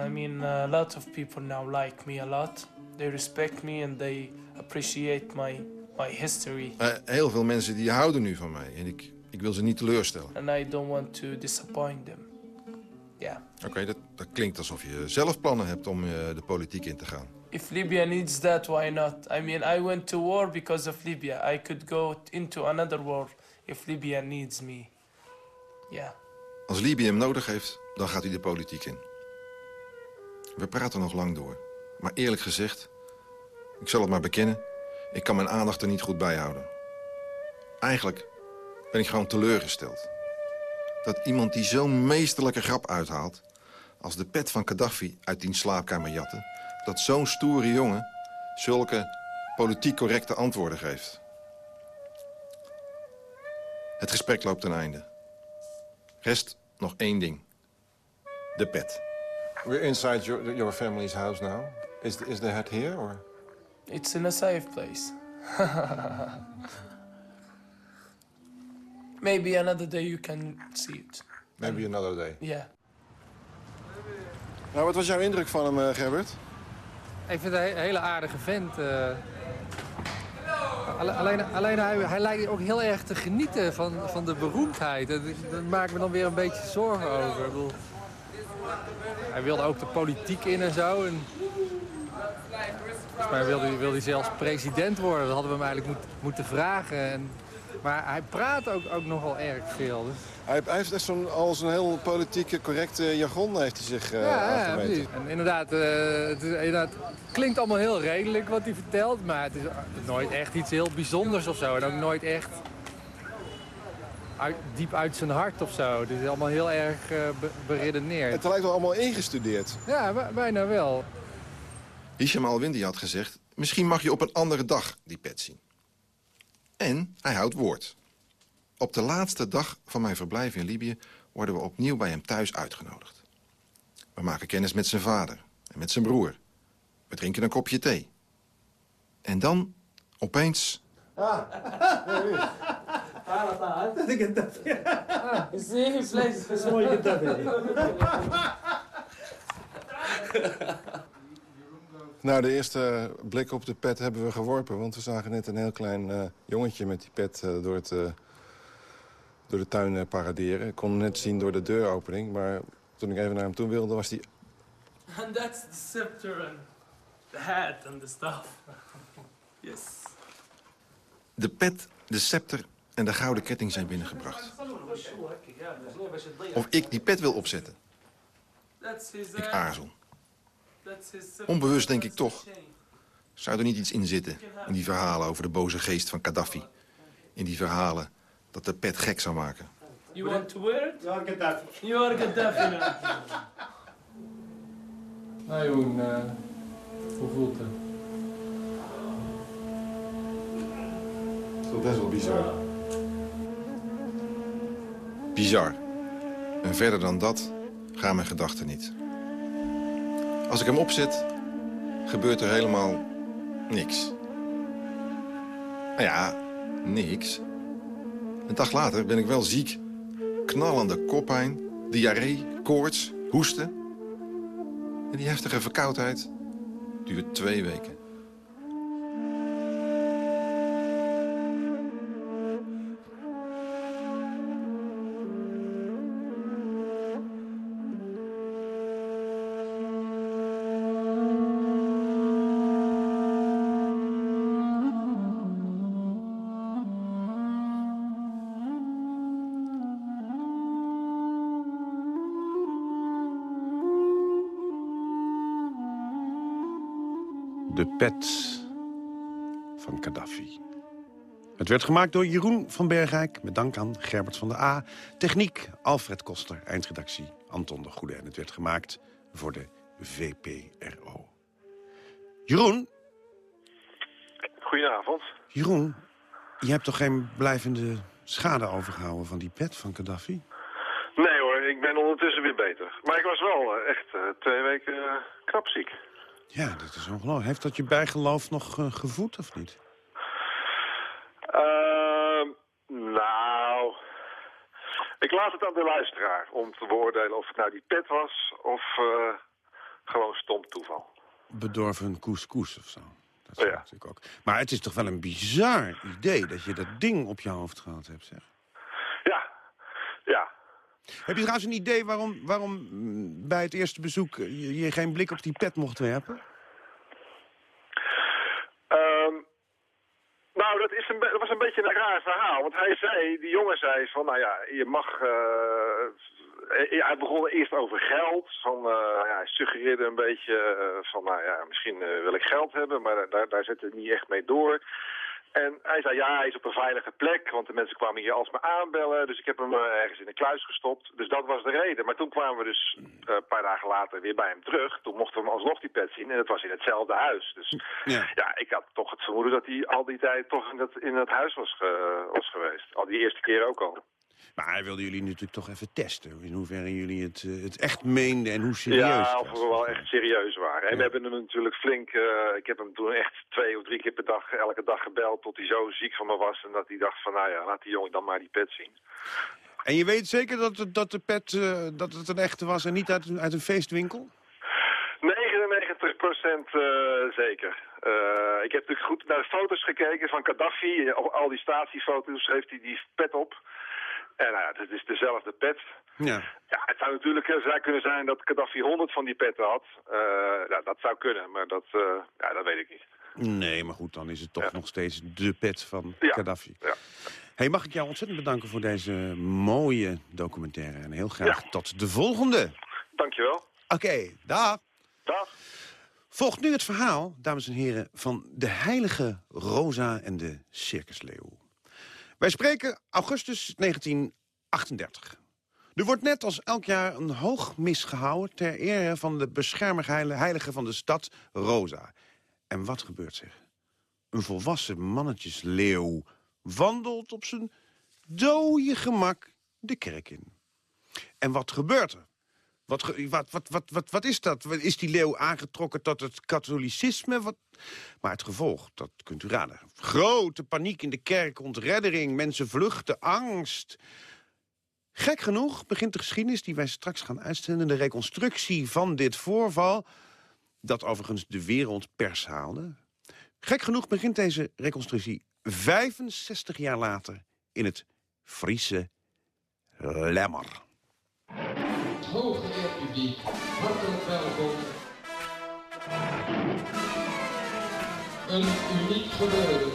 I mean, a lot of people now like me a lot. They respect me and they appreciate my, my history. Uh, heel veel mensen die houden nu van mij en ik, ik wil ze niet teleurstellen. And I don't want to disappoint them. Yeah. Oké, okay, dat, dat klinkt alsof je zelf plannen hebt om uh, de politiek in te gaan. If Libya needs that, why not? I mean, I went to war because of Libya. I could go into another war if Libya needs me. Yeah. Als Libië hem nodig heeft, dan gaat hij de politiek in. We praten nog lang door. Maar eerlijk gezegd, ik zal het maar bekennen... ik kan mijn aandacht er niet goed bij houden. Eigenlijk ben ik gewoon teleurgesteld. Dat iemand die zo'n meesterlijke grap uithaalt... als de pet van Gaddafi uit die slaapkamer jatten... dat zo'n stoere jongen zulke politiek correcte antwoorden geeft. Het gesprek loopt ten einde. Rest nog één ding. De pet. We're inside your, your family's house now. Is the, is the hat here or? It's in a safe place. Maybe another day you can see it. Maybe um, another day. Yeah. Nou, wat was jouw indruk van hem, uh, Gerbert? Ik vind het een hele aardige vent. Uh... Alleen, alleen hij, hij, lijkt ook heel erg te genieten van, van de beroemdheid. Daar maak ik me dan weer een beetje zorgen over. Ik bedoel, hij wilde ook de politiek in en zo. En volgens mij wilde, wilde hij zelfs president worden. Dat hadden we hem eigenlijk moet, moeten vragen. En, Maar hij praat ook, ook nogal erg veel. Dus... Hij, hij heeft echt zo'n, al zo'n heel politieke, correcte jargon heeft hij zich uh, ja, ja, precies. En inderdaad, eh, het, is, inderdaad, het klinkt allemaal heel redelijk wat hij vertelt. Maar het is nooit echt iets heel bijzonders of zo. En ook nooit echt uit, diep uit zijn hart of zo. Het is allemaal heel erg eh, be- beredeneerd. Het lijkt wel allemaal ingestudeerd. Ja, bijna wel. Hisham al-Windi had gezegd... misschien mag je op een andere dag die pet zien. En hij houdt woord. Op de laatste dag van mijn verblijf in Libië... worden we opnieuw bij hem thuis uitgenodigd. We maken kennis met zijn vader en met zijn broer. We drinken een kopje thee. En dan, opeens... Nou, de eerste blik op de pet hebben we geworpen. Want we zagen net een heel klein eh, jongetje met die pet eh, door, het, eh, door de tuin eh, paraderen. Ik kon hem net zien door de deuropening. Maar toen ik even naar hem toe wilde, was hij... And that's the scepter and the hat and the stuff. yes. De pet, de scepter en de gouden ketting zijn binnengebracht. Of ik die pet wil opzetten. Ik aarzel. Onbewust denk ik toch. Zou er niet iets in zitten in die verhalen over de boze geest van Gaddafi? In die verhalen dat de pet gek zou maken? You want to wear it? You are Gaddafi. You are Gaddafi now. Nou Jeroen, eh, hoe voelt het? Dat is best wel bizar. Bizar. En verder dan dat gaan mijn gedachten niet. Als ik hem opzet, gebeurt er helemaal niks. Nou ja, niks. Een dag later ben ik wel ziek. Knallende koppijn, diarree, koorts, hoesten. En die heftige verkoudheid duurt twee weken. Pet van Gaddafi. Het werd gemaakt door Jeroen van Bergijk, met dank aan Gerbert van der A. Techniek Alfred Koster, eindredactie Anton de Goede. En het werd gemaakt voor de VPRO. Jeroen, Goedenavond. Jeroen, je hebt toch geen blijvende schade overgehouden van die pet van Gaddafi? Nee hoor, ik ben ondertussen weer beter. Maar ik was wel eh, echt eh, twee weken eh, knap ziek. Ja, dat is ongelooflijk. Heeft dat je bijgeloof nog eh, gevoed of niet? Ehm, nou, ik laat het aan de luisteraar om te beoordelen of het nou die pet was of eh, gewoon stom toeval. Bedorven couscous of zo. Dat is natuurlijk ook. Maar het is toch wel een bizar idee dat je dat ding op je hoofd gehad hebt, zeg. Heb je trouwens een idee waarom, waarom mm, bij het eerste bezoek eh, je, geen blik op die pet mocht werpen? Ehm, nou, dat, is een, dat was een beetje een raar verhaal. Want hij zei, die jongen zei van, nou ja, je mag... eh, eh, hij begon eerst over geld. Van, eh, ja, hij suggereerde een beetje van, nou ja, misschien wil ik geld hebben. Maar daar, daar zette het niet echt mee door. En hij zei, ja, hij is op een veilige plek, want de mensen kwamen hier alsmaar aanbellen. Dus ik heb hem eh, ergens in een kluis gestopt. Dus dat was de reden. Maar toen kwamen we dus eh, een paar dagen later weer bij hem terug. Toen mochten we hem alsnog die pet zien en het was in hetzelfde huis. Dus Ja. ja, ik had toch het vermoeden dat hij al die tijd toch in dat, in dat huis was, ge- was geweest. Al die eerste keer ook al. Maar hij wilde jullie natuurlijk toch even testen. In hoeverre jullie het, eh, het echt meenden en hoe serieus Ja, of we wel echt serieus waren. En we hebben hem natuurlijk flink... eh, ik heb hem toen echt twee of drie keer per dag, elke dag gebeld... tot hij zo ziek van me was en dat hij dacht van... nou ja, laat die jongen dan maar die pet zien. En je weet zeker dat, het- dat de pet eh, dat het een echte was en niet uit, een- uit een feestwinkel? 99 procent eh, zeker. Ik heb natuurlijk goed naar de foto's gekeken van Gaddafi. Op al die statiefoto's heeft hij die pet op. En nou ja, het is dezelfde pet. Ja. Ja, het zou natuurlijk zou kunnen zijn dat Gaddafi 100 van die petten had. Eh, ja, dat zou kunnen, maar dat, eh, ja, dat weet ik niet. Nee, maar goed, dan is het toch nog steeds de pet van Ja. Gaddafi. Ja. Hey, mag ik jou ontzettend bedanken voor deze mooie documentaire. En heel graag tot de volgende. Dankjewel. Oké, dag. Dag. Volgt nu het verhaal, dames en heren, van de heilige Rosa en de circusleeuw. Wij spreken augustus 1938. Er wordt net als elk jaar een hoogmis gehouden... ter ere van de beschermerheilige van de stad, Rosa. En wat gebeurt zich? Een volwassen mannetjesleeuw wandelt op zijn dode gemak de kerk in. En wat gebeurt er? Wat, wat, wat, wat, wat, is dat? Is die leeuw aangetrokken tot het katholicisme? Wat... Maar het gevolg, dat kunt u raden. Grote paniek in de kerk, ontreddering, mensen vluchten, angst. Gek genoeg begint de geschiedenis die wij straks gaan uitzenden... de reconstructie van dit voorval, dat overigens de wereldpers haalde. Gek genoeg begint deze reconstructie 65 jaar later in het Friese Lemmer. Hooggeëerd publiek, hartelijk welkom. Een uniek gebeuren.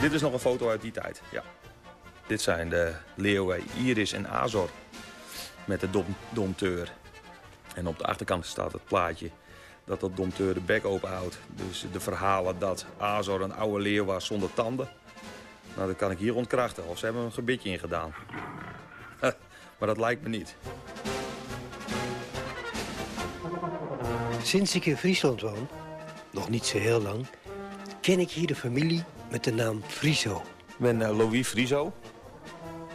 Dit is nog een foto uit die tijd, ja. Dit zijn de leeuwen Iris en Azor met de dom dompteur. En op de achterkant staat het plaatje dat dat dompteur de bek openhoudt. Dus de verhalen dat Azor een oude leeuw was zonder tanden. Nou, dat kan ik hier ontkrachten. Of ze hebben een gebitje in gedaan. Maar dat lijkt me niet. Sinds ik in Friesland woon, nog niet zo heel lang, ken ik hier de familie met de naam Friso. Ik ben eh, Louis Friso,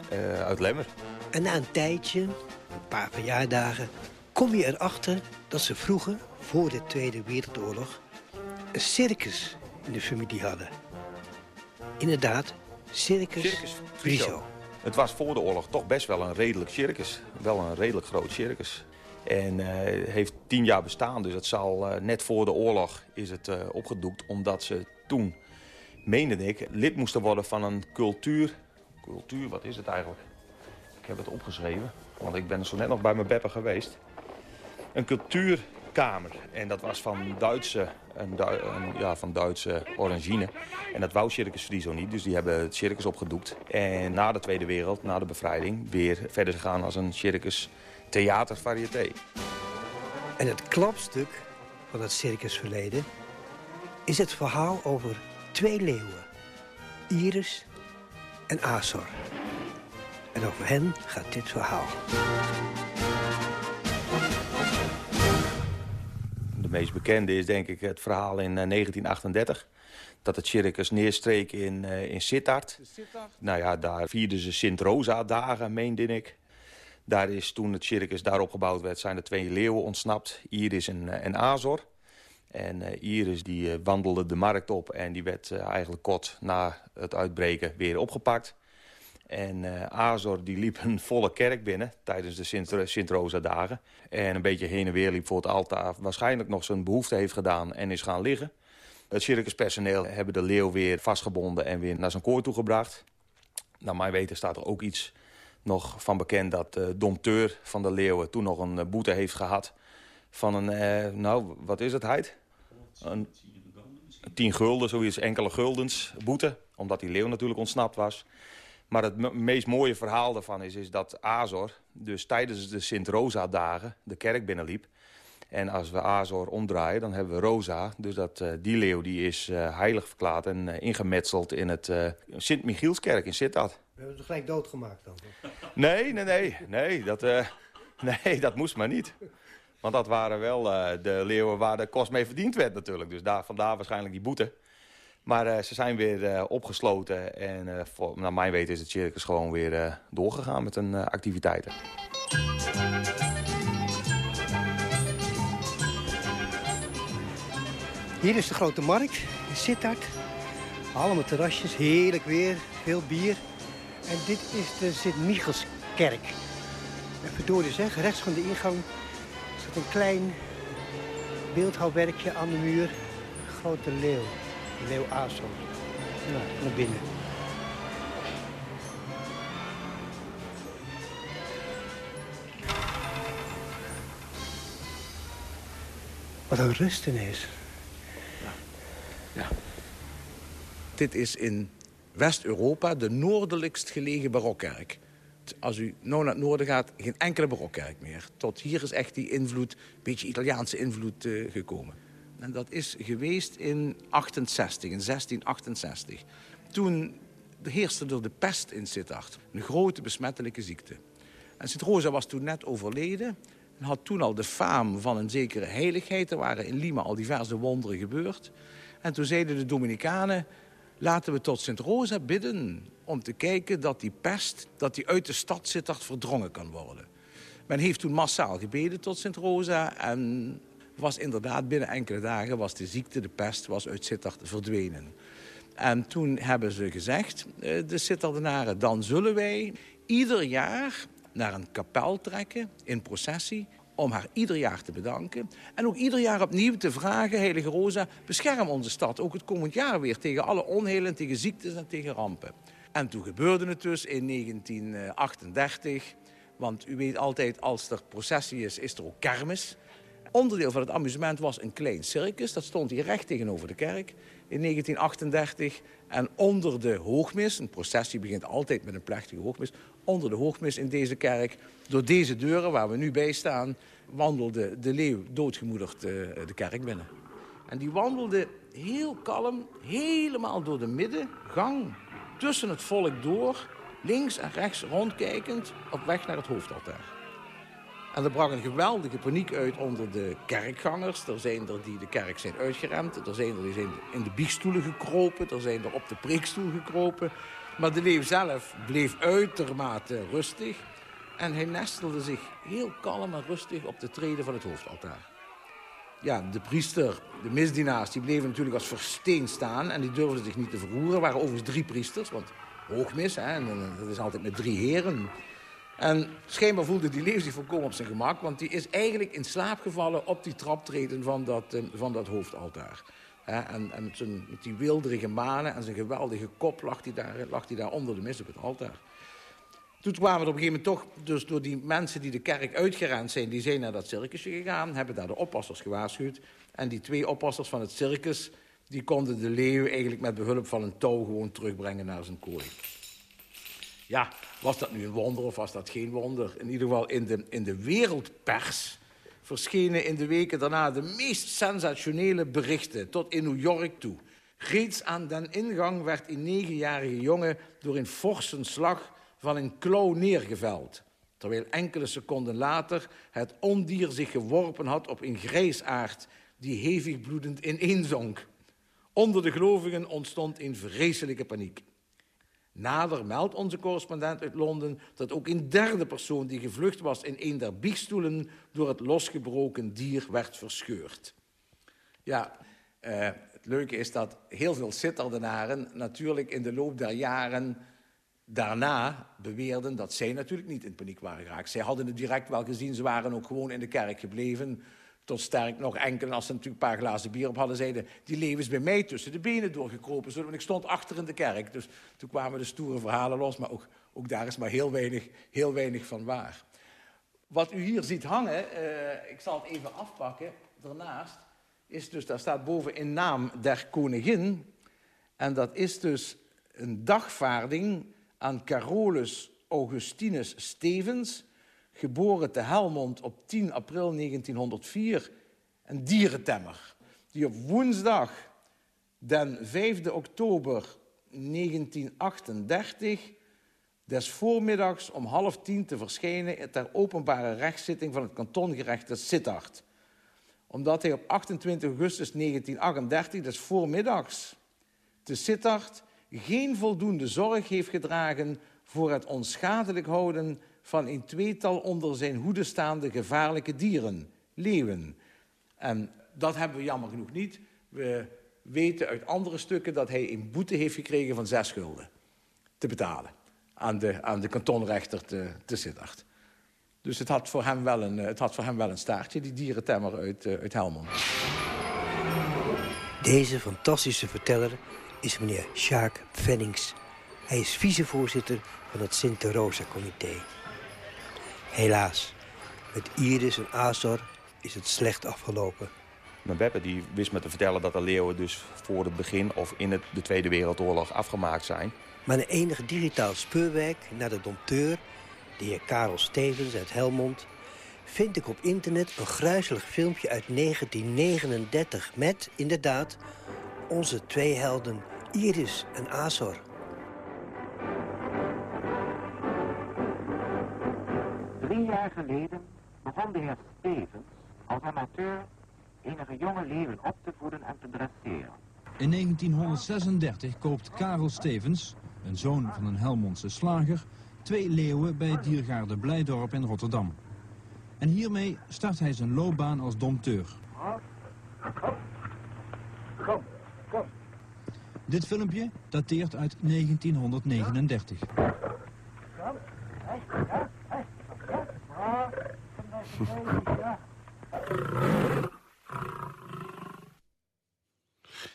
eh, uit Lemmer. En na een tijdje, een paar verjaardagen, kom je erachter dat ze vroeger, voor de Tweede Wereldoorlog, een circus in de familie hadden. Inderdaad, Circus, Circus Friso. Het was voor de oorlog toch best wel een redelijk circus. Wel een redelijk groot circus. En eh, heeft tien jaar bestaan, dus het zal eh, net voor de oorlog is het eh, opgedoekt. Omdat ze toen, meende ik, lid moesten worden van een cultuur... Cultuur, wat is het eigenlijk? Ik heb het opgeschreven, want ik ben zo net nog bij mijn beppen geweest. Een cultuurkamer. En dat was van Duitse, een, ja, van Duitse origine. En dat wou Circus Friso niet, dus die hebben het circus opgedoekt. En na de Tweede Wereld, na de bevrijding, weer verder gegaan als een circus theater variété. En het klapstuk van het circusverleden is het verhaal over twee leeuwen. Iris en Azor. En over hen gaat dit verhaal. De meest bekende is denk ik het verhaal in eh, 1938. Dat het circus neerstreek in, eh, in Sittard. Nou ja, daar vierden ze Sint-Rosa-dagen, meende ik. Daar is toen het circus daar opgebouwd werd, zijn er twee leeuwen ontsnapt. Iris en, eh, en Azor. En eh, Iris die eh, wandelde de markt op en die werd eh, eigenlijk kort na het uitbreken weer opgepakt. En eh, Azor die liep een volle kerk binnen tijdens de Sint- Sint-Rosa-dagen. En een beetje heen en weer liep voor het altaar. Waarschijnlijk nog zijn behoefte heeft gedaan en is gaan liggen. Het circuspersoneel hebben de leeuw weer vastgebonden en weer naar zijn koor toegebracht. Naar mijn weten staat er ook iets nog van bekend dat de dompteur van de leeuwen toen nog een eh, boete heeft gehad van een, eh, nou, wat is het, Heid? Een, tien gulden, zoiets, enkele guldens boete. Omdat die leeuw natuurlijk ontsnapt was. Maar het me- meest mooie verhaal daarvan is, is dat Azor dus tijdens de Sint-Rosa-dagen de kerk binnenliep. En als we Azor omdraaien, dan hebben we Rosa. Dus dat, eh, die leeuw die is eh, heilig verklaard en eh, ingemetseld in het Sint-Michielskerk in Sittard. We hebben het gelijk doodgemaakt dan. Nee, nee, nee. Nee, dat, nee, dat moest maar niet. Want dat waren wel de leeuwen waar de kost mee verdiend werd natuurlijk. Dus daar, vandaar waarschijnlijk die boete. Maar eh, ze zijn weer eh, opgesloten. En eh, voor, naar mijn weten is het circus gewoon weer doorgegaan met hun activiteiten. Hier is de grote markt in Sittard. Allemaal terrasjes, heerlijk weer, veel bier. En dit is de Sint-Michelskerk. Even door de zeg, rechts van de ingang staat een klein beeldhouwwerkje aan de muur. Grote leeuw, leeuw Azor. Nou, naar binnen. Wat een rustenis. Dit is in West-Europa de noordelijkst gelegen barokkerk. Als u nou naar het noorden gaat, geen enkele barokkerk meer. Tot hier is echt die invloed, een beetje Italiaanse invloed uh, gekomen. En dat is geweest in 68, in 1668. Toen heerste er de pest in Sittard. Een grote besmettelijke ziekte. En Sint-Rosa was toen net overleden. En had toen al de faam van een zekere heiligheid. Er waren in Lima al diverse wonderen gebeurd. En toen zeiden de Dominicanen... laten we tot Sint-Rosa bidden om te kijken dat die pest... dat die uit de stad Sittard verdrongen kan worden. Men heeft toen massaal gebeden tot Sint-Rosa... en was inderdaad binnen enkele dagen was de ziekte, de pest, was uit Sittard verdwenen. En toen hebben ze gezegd, eh, de Sittardenaren, dan zullen wij ieder jaar naar een kapel trekken in processie om haar ieder jaar te bedanken. En ook ieder jaar opnieuw te vragen, Heilige Rosa, bescherm onze stad ook het komend jaar weer tegen alle onheilen, tegen ziektes en tegen rampen. En toen gebeurde het dus in 1938, want u weet altijd als er processie is, is er ook kermis. Onderdeel van het amusement was een klein circus. Dat stond hier recht tegenover de kerk in 1938. En onder de hoogmis, een processie begint altijd met een plechtige hoogmis... onder de hoogmis in deze kerk, door deze deuren waar we nu bij staan... wandelde de leeuw doodgemoedigd eh, de kerk binnen. En die wandelde heel kalm, helemaal door de middengang... tussen het volk door, links en rechts rondkijkend... op weg naar het hoofdaltaar. En er brak een geweldige paniek uit onder de kerkgangers. Er zijn er die de kerk zijn uitgeremd. Er zijn er die zijn in de biegstoelen gekropen. Er zijn er op de preekstoel gekropen. Maar de leeuw zelf bleef uitermate rustig. En hij nestelde zich heel kalm en rustig op de treden van het hoofdaltaar. Ja, de priester, de misdienaars, die bleven natuurlijk als versteen staan... en die durfden zich niet te verroeren. Er waren overigens drie priesters, want hoogmis, hè, en dat is altijd met drie heren... En schijnbaar voelde die leeuw zich volkomen op zijn gemak... want die is eigenlijk in slaap gevallen op die traptreden van dat, uh, van dat hoofdaltaar. en, en met, zijn, met die wilderige manen en zijn geweldige kop lag hij daar, lag daar onder de mis op het altaar. Toen kwamen er op een gegeven moment toch, dus door die mensen die de kerk uitgerend zijn... die zijn naar dat circusje gegaan, hebben daar de oppassers gewaarschuwd. En die twee oppassers van het circus... die konden de leeuw eigenlijk met behulp van een touw gewoon terugbrengen naar zijn kooi. Ja, was dat nu een wonder of was dat geen wonder? In ieder geval in de, in de wereldpers verschenen in de weken daarna de meest sensationele berichten, tot in New York toe. Reeds aan den ingang werd een negenjarige jongen door een forse slag van een klauw neergeveld. Terwijl enkele seconden later het ondier zich geworpen had op een grijsaard die hevig bloedend ineenzonk. Onder de gelovigen ontstond een vreselijke paniek. Nader meldt onze correspondent uit Londen dat ook een derde persoon die gevlucht was in een der biegstoelen door het losgebroken dier werd verscheurd. Ja, uh, het leuke is dat heel veel Sitterdenaren natuurlijk in de loop der jaren daarna beweerden dat zij natuurlijk niet in paniek waren geraakt. Zij hadden het direct wel gezien, ze waren ook gewoon in de kerk gebleven. Sterk nog enkelen, als ze natuurlijk een paar glazen bier op hadden, zeiden... die leeuw is bij mij tussen de benen doorgekropen. Want ik stond achter in de kerk. Dus toen kwamen de stoere verhalen los. Maar ook, ook daar is maar heel weinig, heel weinig van waar. Wat u hier ziet hangen, uh, ik zal het even afpakken, daarnaast... is dus, daar staat boven in naam der koningin. En dat is dus een dagvaarding aan Carolus Augustinus Stevens geboren te Helmond op 10 april 1904, een dierentemmer, die op woensdag, den 5 oktober 1938, des voormiddags om half tien te verschijnen ter openbare rechtszitting van het kantongerecht te Sittard. Omdat hij op 28 augustus 1938, des voormiddags, te Sittard geen voldoende zorg heeft gedragen voor het onschadelijk houden van een tweetal onder zijn hoede staande gevaarlijke dieren, leeuwen. En dat hebben we jammer genoeg niet. We weten uit andere stukken dat hij een boete heeft gekregen van zes gulden te betalen aan de, aan de kantonrechter te, te Sittard. Dus het had, voor hem wel een, het had voor hem wel een staartje, die dierentemmer uit, uh, uit Helmond. Deze fantastische verteller is meneer Sjaak Vennings. Hij is vicevoorzitter van het Sint-Rosa-comité. Helaas, met Iris en Azor is het slecht afgelopen. Mijn Beppe die wist me te vertellen dat de leeuwen dus voor het begin... of in het, de Tweede Wereldoorlog afgemaakt zijn. Maar een enige digitaal speurwerk naar de dompteur... de heer Karel Stevens uit Helmond... vind ik op internet een gruizelig filmpje uit 1939... met, inderdaad, onze twee helden Iris en Azor. Drie jaar geleden begon de heer Stevens als amateur enige jonge leeuwen op te voeden en te dresseren. In 1936 koopt Karel Stevens, een zoon van een Helmondse slager, twee leeuwen bij Diergaarde Blijdorp in Rotterdam. En hiermee start hij zijn loopbaan als dompteur. Kom, kom. Dit filmpje dateert uit 1939.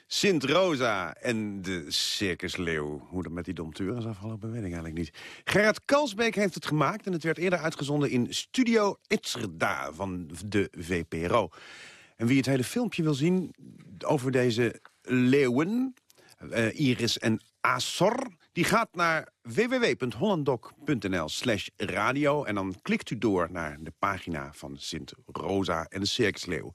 Sint Rosa en de circusleeuw. Hoe dat met die dompteur is afgelopen, weet ik eigenlijk niet. Gerard Kalsbeek heeft het gemaakt en het werd eerder uitgezonden in Studio Itzerda van de VPRO. En wie het hele filmpje wil zien over deze leeuwen, eh, Iris en Azor... die gaat naar www.hollanddoc.nl slash radio... en dan klikt u door naar de pagina van Sint Rosa en de circusleeuw.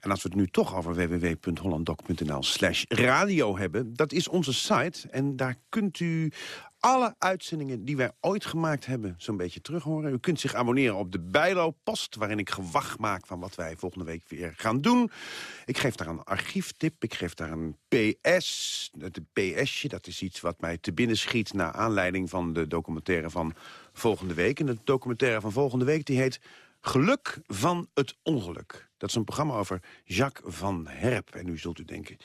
En als we het nu toch over www.hollanddoc.nl slash radio hebben... dat is onze site en daar kunt u alle uitzendingen die wij ooit gemaakt hebben... zo'n beetje terug horen. U kunt zich abonneren op de Bijlo-post... waarin ik gewacht maak van wat wij volgende week weer gaan doen. Ik geef daar een archieftip, ik geef daar een PS. De PSje, dat is iets wat mij te binnen schiet... naar aanleiding van de documentaire van volgende week. En de documentaire van volgende week die heet... Geluk van het ongeluk. Dat is een programma over Jacques van Herp. En nu zult u denken,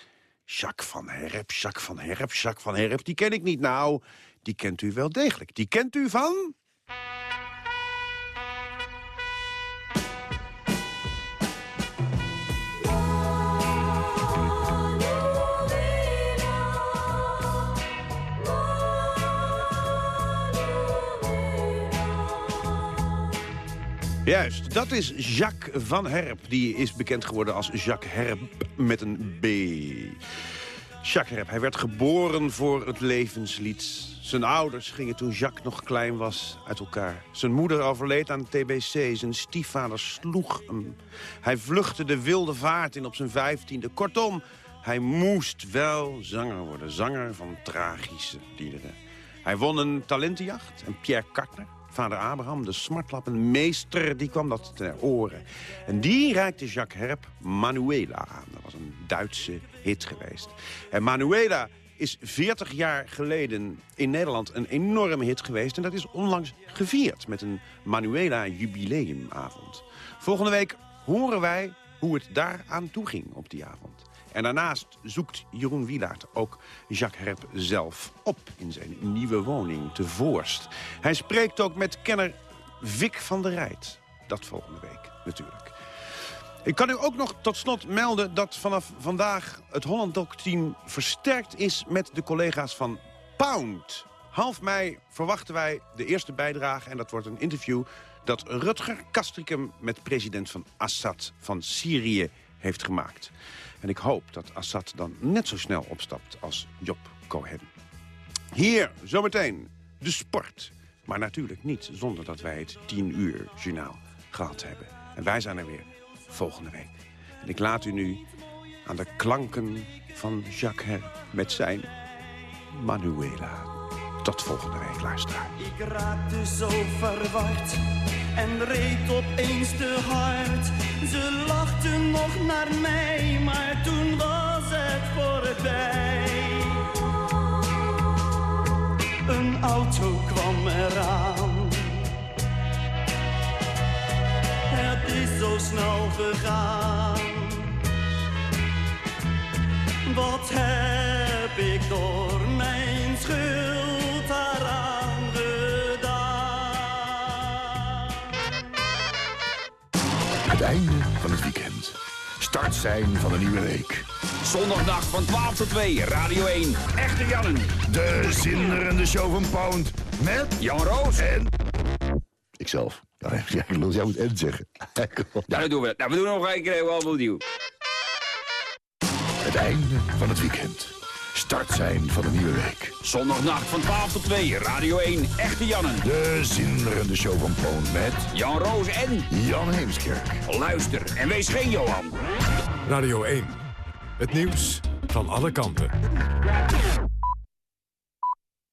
Jacques van Herp, Jacques van Herp, Jacques van Herp... die ken ik niet. Nou, die kent u wel degelijk. Die kent u van... Juist, dat is Jacques van Herp. Die is bekend geworden als Jacques Herp met een B. Jacques Herp, hij werd geboren voor het levenslied. Zijn ouders gingen toen Jacques nog klein was uit elkaar. Zijn moeder overleed aan TBC, zijn stiefvader sloeg hem. Hij vluchtte de wilde vaart in op zijn vijftiende. Kortom, hij moest wel zanger worden. Zanger van tragische liederen. Hij won een talentenjacht en Pierre Kartner Vader Abraham, de smartlappenmeester, die kwam dat ter oren. En die reikte Jacques Herp Manuela aan. Dat was een Duitse hit geweest. En Manuela is 40 jaar geleden in Nederland een enorme hit geweest. En dat is onlangs gevierd met een Manuela jubileumavond. Volgende week horen wij hoe het daar aan toe ging op die avond. En daarnaast zoekt Jeroen Wielaert ook Jacques Herp zelf op in zijn nieuwe woning te Voorst. Hij spreekt ook met kenner Vic van der Rijt. Dat volgende week natuurlijk. Ik kan u ook nog tot slot melden dat vanaf vandaag het Holland Doc team versterkt is met de collega's van Pound. Half mei verwachten wij de eerste bijdrage en dat wordt een interview dat Rutger Kastrikum met president van Assad van Syrië heeft gemaakt. En ik hoop dat Assad dan net zo snel opstapt als Job Cohen. Hier, zometeen, de sport. Maar natuurlijk niet zonder dat wij het 10 uur journaal gehad hebben. En wij zijn er weer volgende week. En ik laat u nu aan de klanken van Jacques Herp met zijn Manuela. Tot volgende week, verward en reed opeens te hard. Ze lachten nog naar mij, maar toen was het voorbij. Een auto kwam eraan. Het is zo snel gegaan. Wat heb ik door mijn schuld einde van het weekend. Start zijn van een nieuwe week. Zondagnacht van 12 tot 2, Radio 1. Echte Jannen. De zinderende show van Pound. Met Jan Roos. En... Ikzelf. Ja, jij moet en zeggen. Ja, dat doen we. Nou, we doen nog een keer nieuw. Het einde van het weekend. Start zijn van een nieuwe week. Zondagnacht van 12 tot 2, Radio 1, Echte Jannen. De zinderende show van Poon met... Jan Roos en... Jan Heemskerk. Luister en wees geen Johan. Radio 1. Het nieuws van alle kanten.